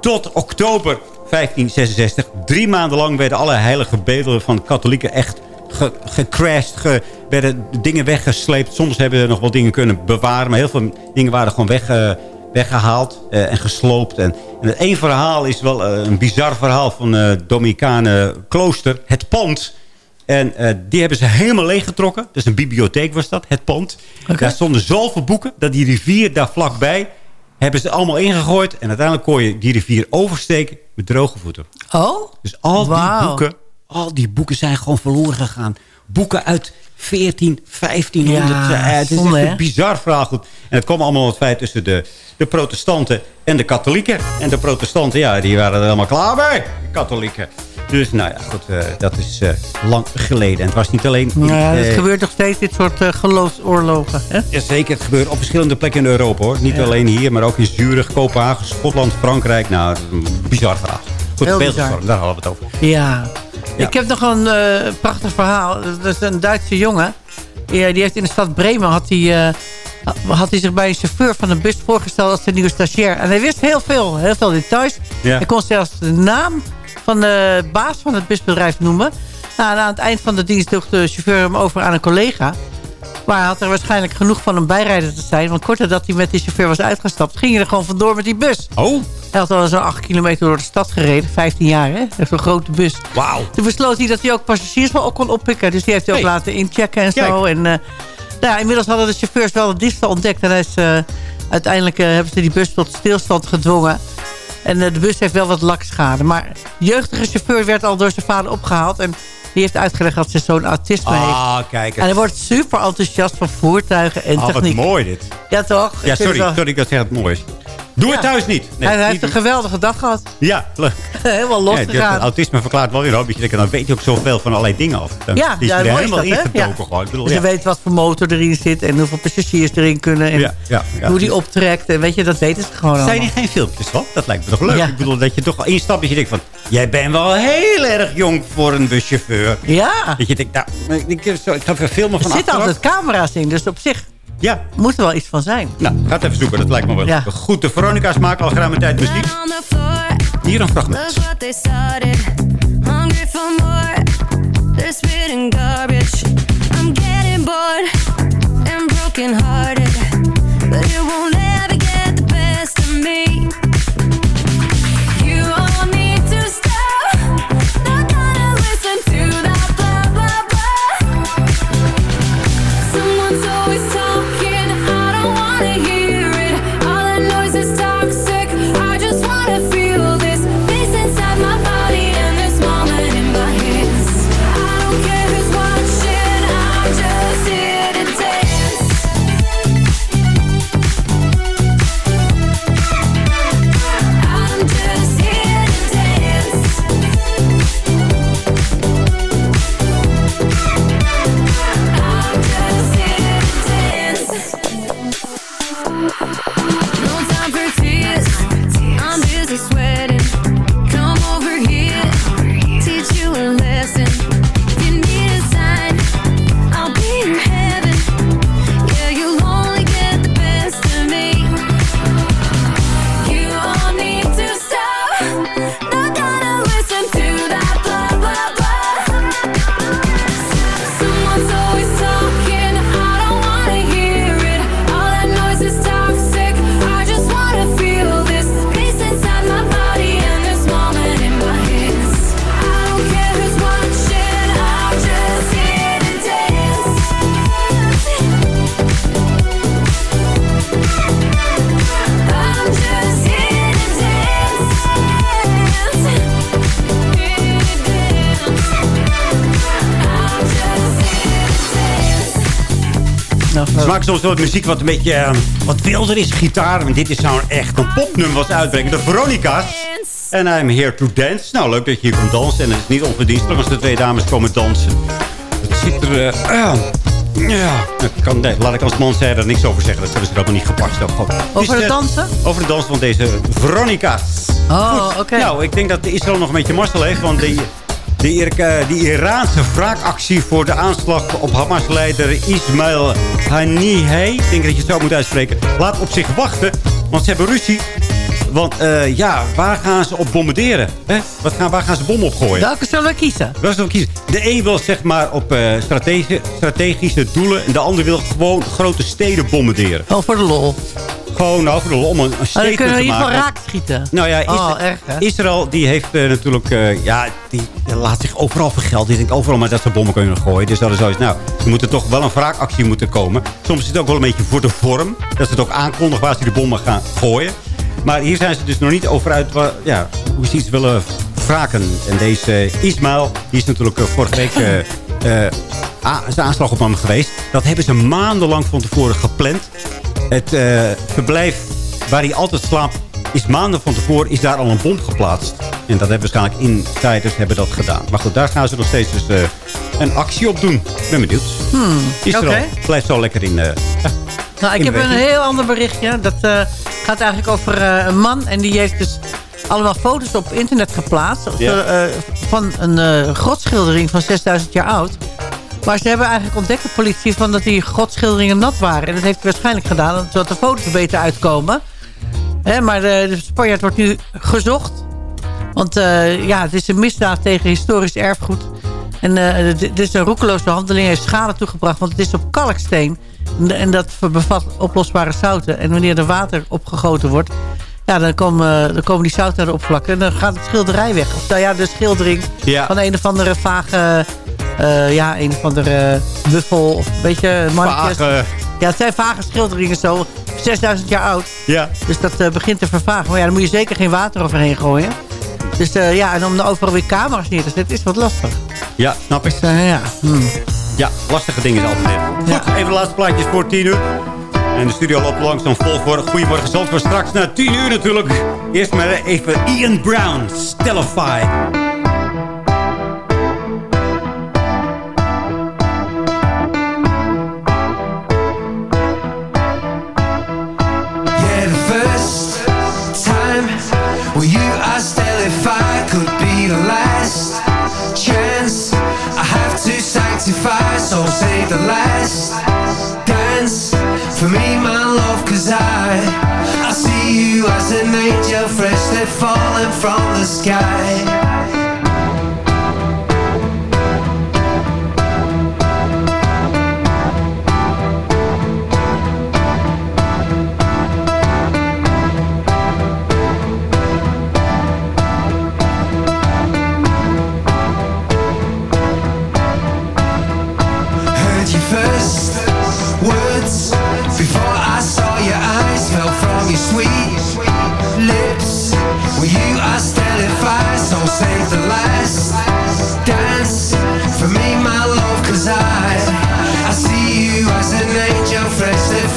tot oktober 1566. Drie maanden lang werden alle heilige beelden van katholieken echt ge- gecrashed. Ge, werden dingen weggesleept. Soms hebben ze nog wel dingen kunnen bewaren. Maar heel veel dingen waren gewoon weg, eh, weggehaald eh, en gesloopt. En, en het één verhaal is wel eh, een bizar verhaal van eh Dominicanen klooster. Het pand. En eh, die hebben ze helemaal leeggetrokken. Dus een bibliotheek was dat, het pand. Daar stonden zoveel boeken dat die rivier daar vlakbij... hebben ze allemaal ingegooid. En uiteindelijk kon je die rivier oversteken met droge voeten. Oh? Dus al die boeken, al die boeken zijn gewoon verloren gegaan. Boeken uit 14, 1500. Ja, eh, het is zonde, echt een bizar verhaal. Goed. En het kwam allemaal het feit tussen de, de protestanten en de katholieken. En de protestanten, ja, die waren er helemaal klaar bij. De katholieken. Dus nou ja, goed, eh, dat is eh, lang geleden. En het was niet alleen... Ja, het eh, gebeurt nog steeds, dit soort geloofsoorlogen. Hè? Jazeker, het gebeurt op verschillende plekken in Europa hoor. Niet Ja. alleen hier, maar ook in Zurich, Kopenhagen, Schotland, Frankrijk. Nou, bizar verhaal. Goed, Heel bizar. daar hadden we het over. Ja. Ja. Ik heb nog een prachtig verhaal. Dat is een Duitse jongen. Ja, die heeft in de stad Bremen had hij, had hij zich bij een chauffeur van een bus voorgesteld als de nieuwe stagiair. En hij wist heel veel, heel veel details. Ja. Hij kon zelfs de naam van de baas van het busbedrijf noemen. Nou, en aan het eind van de dienst droeg de chauffeur hem over aan een collega. Maar hij had er waarschijnlijk genoeg van een bijrijder te zijn. Want kort nadat hij met die chauffeur was uitgestapt... ging hij er gewoon vandoor met die bus. Oh? Hij had al zo'n 8 kilometer door de stad gereden. 15 jaar, hè? Zo'n grote bus. Wauw. Toen besloot hij dat hij ook passagiers wel op kon oppikken. Dus die heeft hij ook Hey. laten inchecken en zo. En, eh, nou ja, inmiddels hadden de chauffeurs wel de diefstal ontdekt. En hij is, eh, uiteindelijk eh, hebben ze die bus tot stilstand gedwongen. En eh, de bus heeft wel wat lakschade. Maar de jeugdige chauffeur werd al door zijn vader opgehaald. En die heeft uitgelegd dat ze zo'n autisme heeft. Ah, kijk. En hij wordt super enthousiast van voertuigen en Ah, wat techniek. mooi dit. Ja, toch? Ja, sorry, sorry dat ik zeg het mooi is. Doe het thuis niet. Nee, hij niet heeft een geweldige dag gehad. Ja, leuk. Helemaal Ja, die- losgegaan. autisme verklaart wel weer een. Dat Dan weet je ook zoveel van allerlei dingen af. Dan Ja, is ja, er helemaal dat, ingedoken gewoon. Ik bedoel, Dus je weet wat voor motor erin zit en hoeveel passagiers erin kunnen. En hoe die optrekt. En weet je, dat weten ze gewoon Zijn allemaal. er geen filmpjes van? Dat lijkt me toch leuk. Ik bedoel, dat je toch wel instapt en je denkt van... Jij bent wel heel erg jong voor een buschauffeur. Ja. Dat je denkt, nou, ik, ik, zo, ik ga even filmen Er van zitten achteraf. altijd camera's in, dus op zich Ja. moet er wel iets van zijn. Nou, ga het even zoeken. Dat lijkt me wel Ja. goed. De Veronica's maken al graag tijd muziek. Hier een fragment. That's what they started. Hungry for more. They're spitting garbage. I'm getting bored and brokenhearted. But Ze maken soms wel muziek wat een beetje eh, wat wilder is. Gitaar. En dit is nou echt een popnummer wat ze uitbrengen. De Veronica's. En I'm here to dance. Nou, leuk dat je hier komt dansen. En het is niet onverdienstelijk als de twee dames komen dansen. Het ziet er... eh, ah, ja, kan, nee, laat ik als man zeggen er niks over zeggen. Dat hebben ze er allemaal niet gepast. Het Over het eh, dansen? Over het dansen van deze Veronica's. Oh, oké. Nou, ik denk dat Israël nog een beetje mazzel heeft. Want die, die, Irak- eh, die Iraanse wraakactie voor de aanslag op Hamas-leider Ismail Haniyeh... ik denk dat je het zo moet uitspreken... laat op zich wachten, want ze hebben ruzie. Want eh, ja, waar gaan ze op bombarderen? Hè? Wat gaan, waar gaan ze bommen op gooien? Welke zullen we kiezen? Welke zullen we kiezen? De een wil zeg maar op eh, strategische, strategische doelen... en de ander wil gewoon grote steden bombarderen. Oh, voor de lol. Gewoon nou, lol, om een, een Oh, kunnen we te maken. raak schieten. Nou ja, Isra- oh, erg? Israël die heeft eh, natuurlijk... eh, ja, die laat zich overal vergelden. Die denkt overal maar dat ze bommen kunnen gooien. Dus dat is zoiets. Nou, er moet er toch wel een wraakactie moeten komen. Soms is het ook wel een beetje voor de vorm. Dat ze het ook aankondigen waar ze de bommen gaan gooien. Maar hier zijn ze dus nog niet over uit ja, hoe ze iets willen wraken. En deze Ismail, die is natuurlijk eh, vorige week... a- is de aanslag op hem geweest. Dat hebben ze maandenlang van tevoren gepland. Het eh, verblijf waar hij altijd slaapt is maanden van tevoren is daar al een bom geplaatst. En dat hebben waarschijnlijk insiders hebben dat gedaan. Maar goed, daar gaan ze nog steeds dus, eh, een actie op doen. Ik ben benieuwd. Hmm, Israël oké. blijft zo lekker in... Nou, ik heb een heel ander berichtje. Dat gaat eigenlijk over een man. En die heeft dus allemaal foto's op internet geplaatst. Ja. van een grotschildering van 6000 jaar oud. Maar ze hebben eigenlijk ontdekt, de politie, van dat die grotschilderingen nat waren. En dat heeft hij waarschijnlijk gedaan, zodat de foto's er beter uitkomen. Hè, maar de, de Spanjaard wordt nu gezocht. Want eh, ja, het is een misdaad tegen historisch erfgoed. En het het is een roekeloze handeling. Heeft schade toegebracht, want het is op kalksteen. En, en dat bevat oplosbare zouten. En wanneer er water opgegoten wordt... Ja, dan komen, dan komen die zouten naar de oppervlakte. En dan gaat het schilderij weg. Of nou ja, de schildering Ja. van een of andere vage... eh, ja, een of andere buffel. Of een beetje mannetjes. Vage. Ja, het zijn vage schilderingen zo. 6000 jaar oud. Ja. Dus dat eh, begint te vervagen. Maar ja, dan moet je zeker geen water overheen gooien. Dus eh, ja, en om er overal weer camera's neer te zetten is wat lastig. Ja, snap ik. Dus eh, ja. hmm. Ja, lastige dingen is altijd. Goed, even de laatste plaatjes voor 10 uur. En de studio loopt langzaam vol voor. Goedemorgen, Zandvoort. Straks na 10 uur natuurlijk. Eerst maar even Ian Brown, Stellify. The last dance for me, my love, cause I I see you as an angel freshly falling from the sky.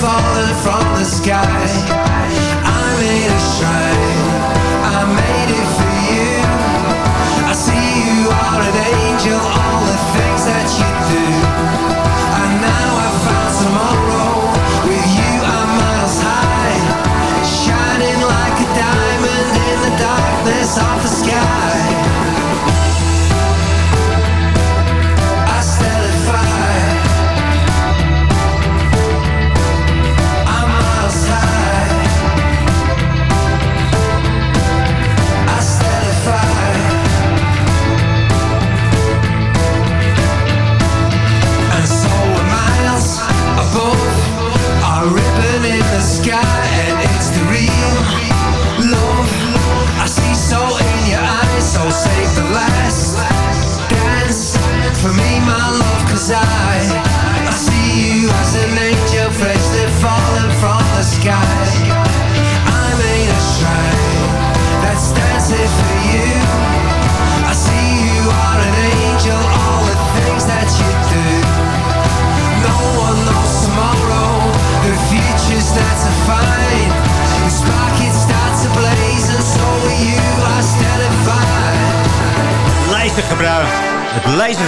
Falling from the sky.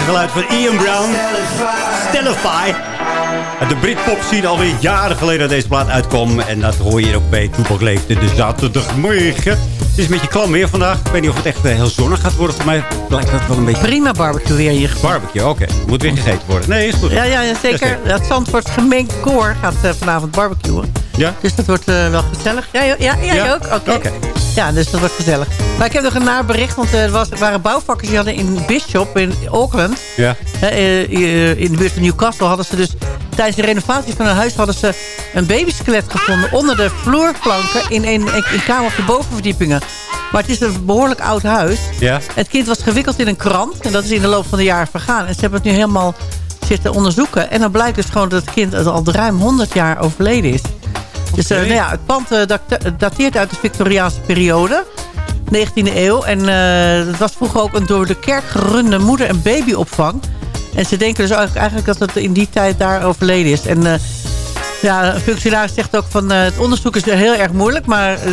Geluid van Ian Brown. Stellify. Uit de Britpop scene alweer jaren geleden dat deze plaat uitkwam. En dat hoor je ook bij Toepak Leefde de zaterdagmorgen. Het is een beetje klam weer vandaag. Ik weet niet of het echt eh, heel zonnig gaat worden. Voor mij lijkt dat wel een beetje... Prima barbecue weer hier. Barbecue, oké. Moet weer gegeten worden. Nee, is goed. Ja, ja, zeker. Het Zandvoort gemengd koor gaat eh, vanavond barbecuen. Ja? Dus dat wordt eh, wel gezellig. Ja, ja, ja, jij Ja? ook? Oké. Oké. Ja, dus dat wordt gezellig. Maar ik heb nog een naar bericht. Want er, was, waren bouwvakkers die hadden in Bishop in Auckland... Ja. hè, eh, eh, in de buurt van Newcastle hadden ze dus... tijdens de renovatie van hun huis hadden ze een babyskelet gevonden... onder de vloerplanken in een, in kamer op de bovenverdiepingen. Maar het is een behoorlijk oud huis. Ja. Het kind was gewikkeld in een krant. En dat is in de loop van de jaren vergaan. En ze hebben het nu helemaal zitten onderzoeken. En dan blijkt dus gewoon dat het kind al ruim 100 jaar overleden is. Dus eh, nou ja, het pand eh, dat- dateert uit de Victoriaanse periode. 19e eeuw. En eh, het was vroeger ook een door de kerk gerunde moeder- en babyopvang. En ze denken dus eigenlijk- eigenlijk dat het in die tijd daar overleden is. En eh, ja, een functionaris zegt ook van eh, het onderzoek is heel erg moeilijk. Maar eh,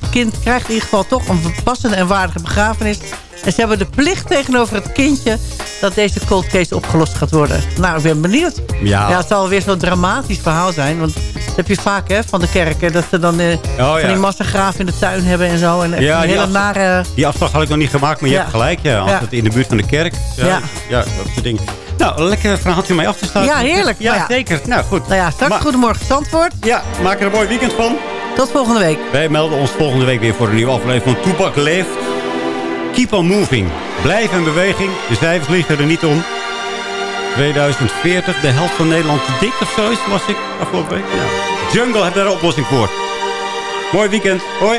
het kind krijgt in ieder geval toch een passende en waardige begrafenis. En ze hebben de plicht tegenover het kindje dat deze cold case opgelost gaat worden. Nou, ik ben benieuwd. Ja. het zal weer zo'n dramatisch verhaal zijn. Want dat heb je vaak hè, van de kerken. Dat ze dan eh, ja. van die massagraaf in de tuin hebben en zo. En Ja, die hele afslag- nare... Die afslag had ik nog niet gemaakt, maar je hebt gelijk. Ja, als het in de buurt van de kerk. Ja, Ja. ja. dat soort dingen. Nou, lekker verhaaltje om mij af te staan. Ja, heerlijk. Ja, Nou ja. zeker. Nou, goed. Nou ja, straks Goedemorgen Zandvoort. Ja, maak er een mooi weekend van. Tot volgende week. Wij melden ons volgende week weer voor een nieuwe aflevering van Toepak Leeft. Keep on moving. Blijf in beweging. De cijfers liggen er niet om. 2040, de helft van Nederland te dik of zo is, was ik afgelopen week. Ja. Jungle heeft daar een oplossing voor. Mooi weekend. Hoi.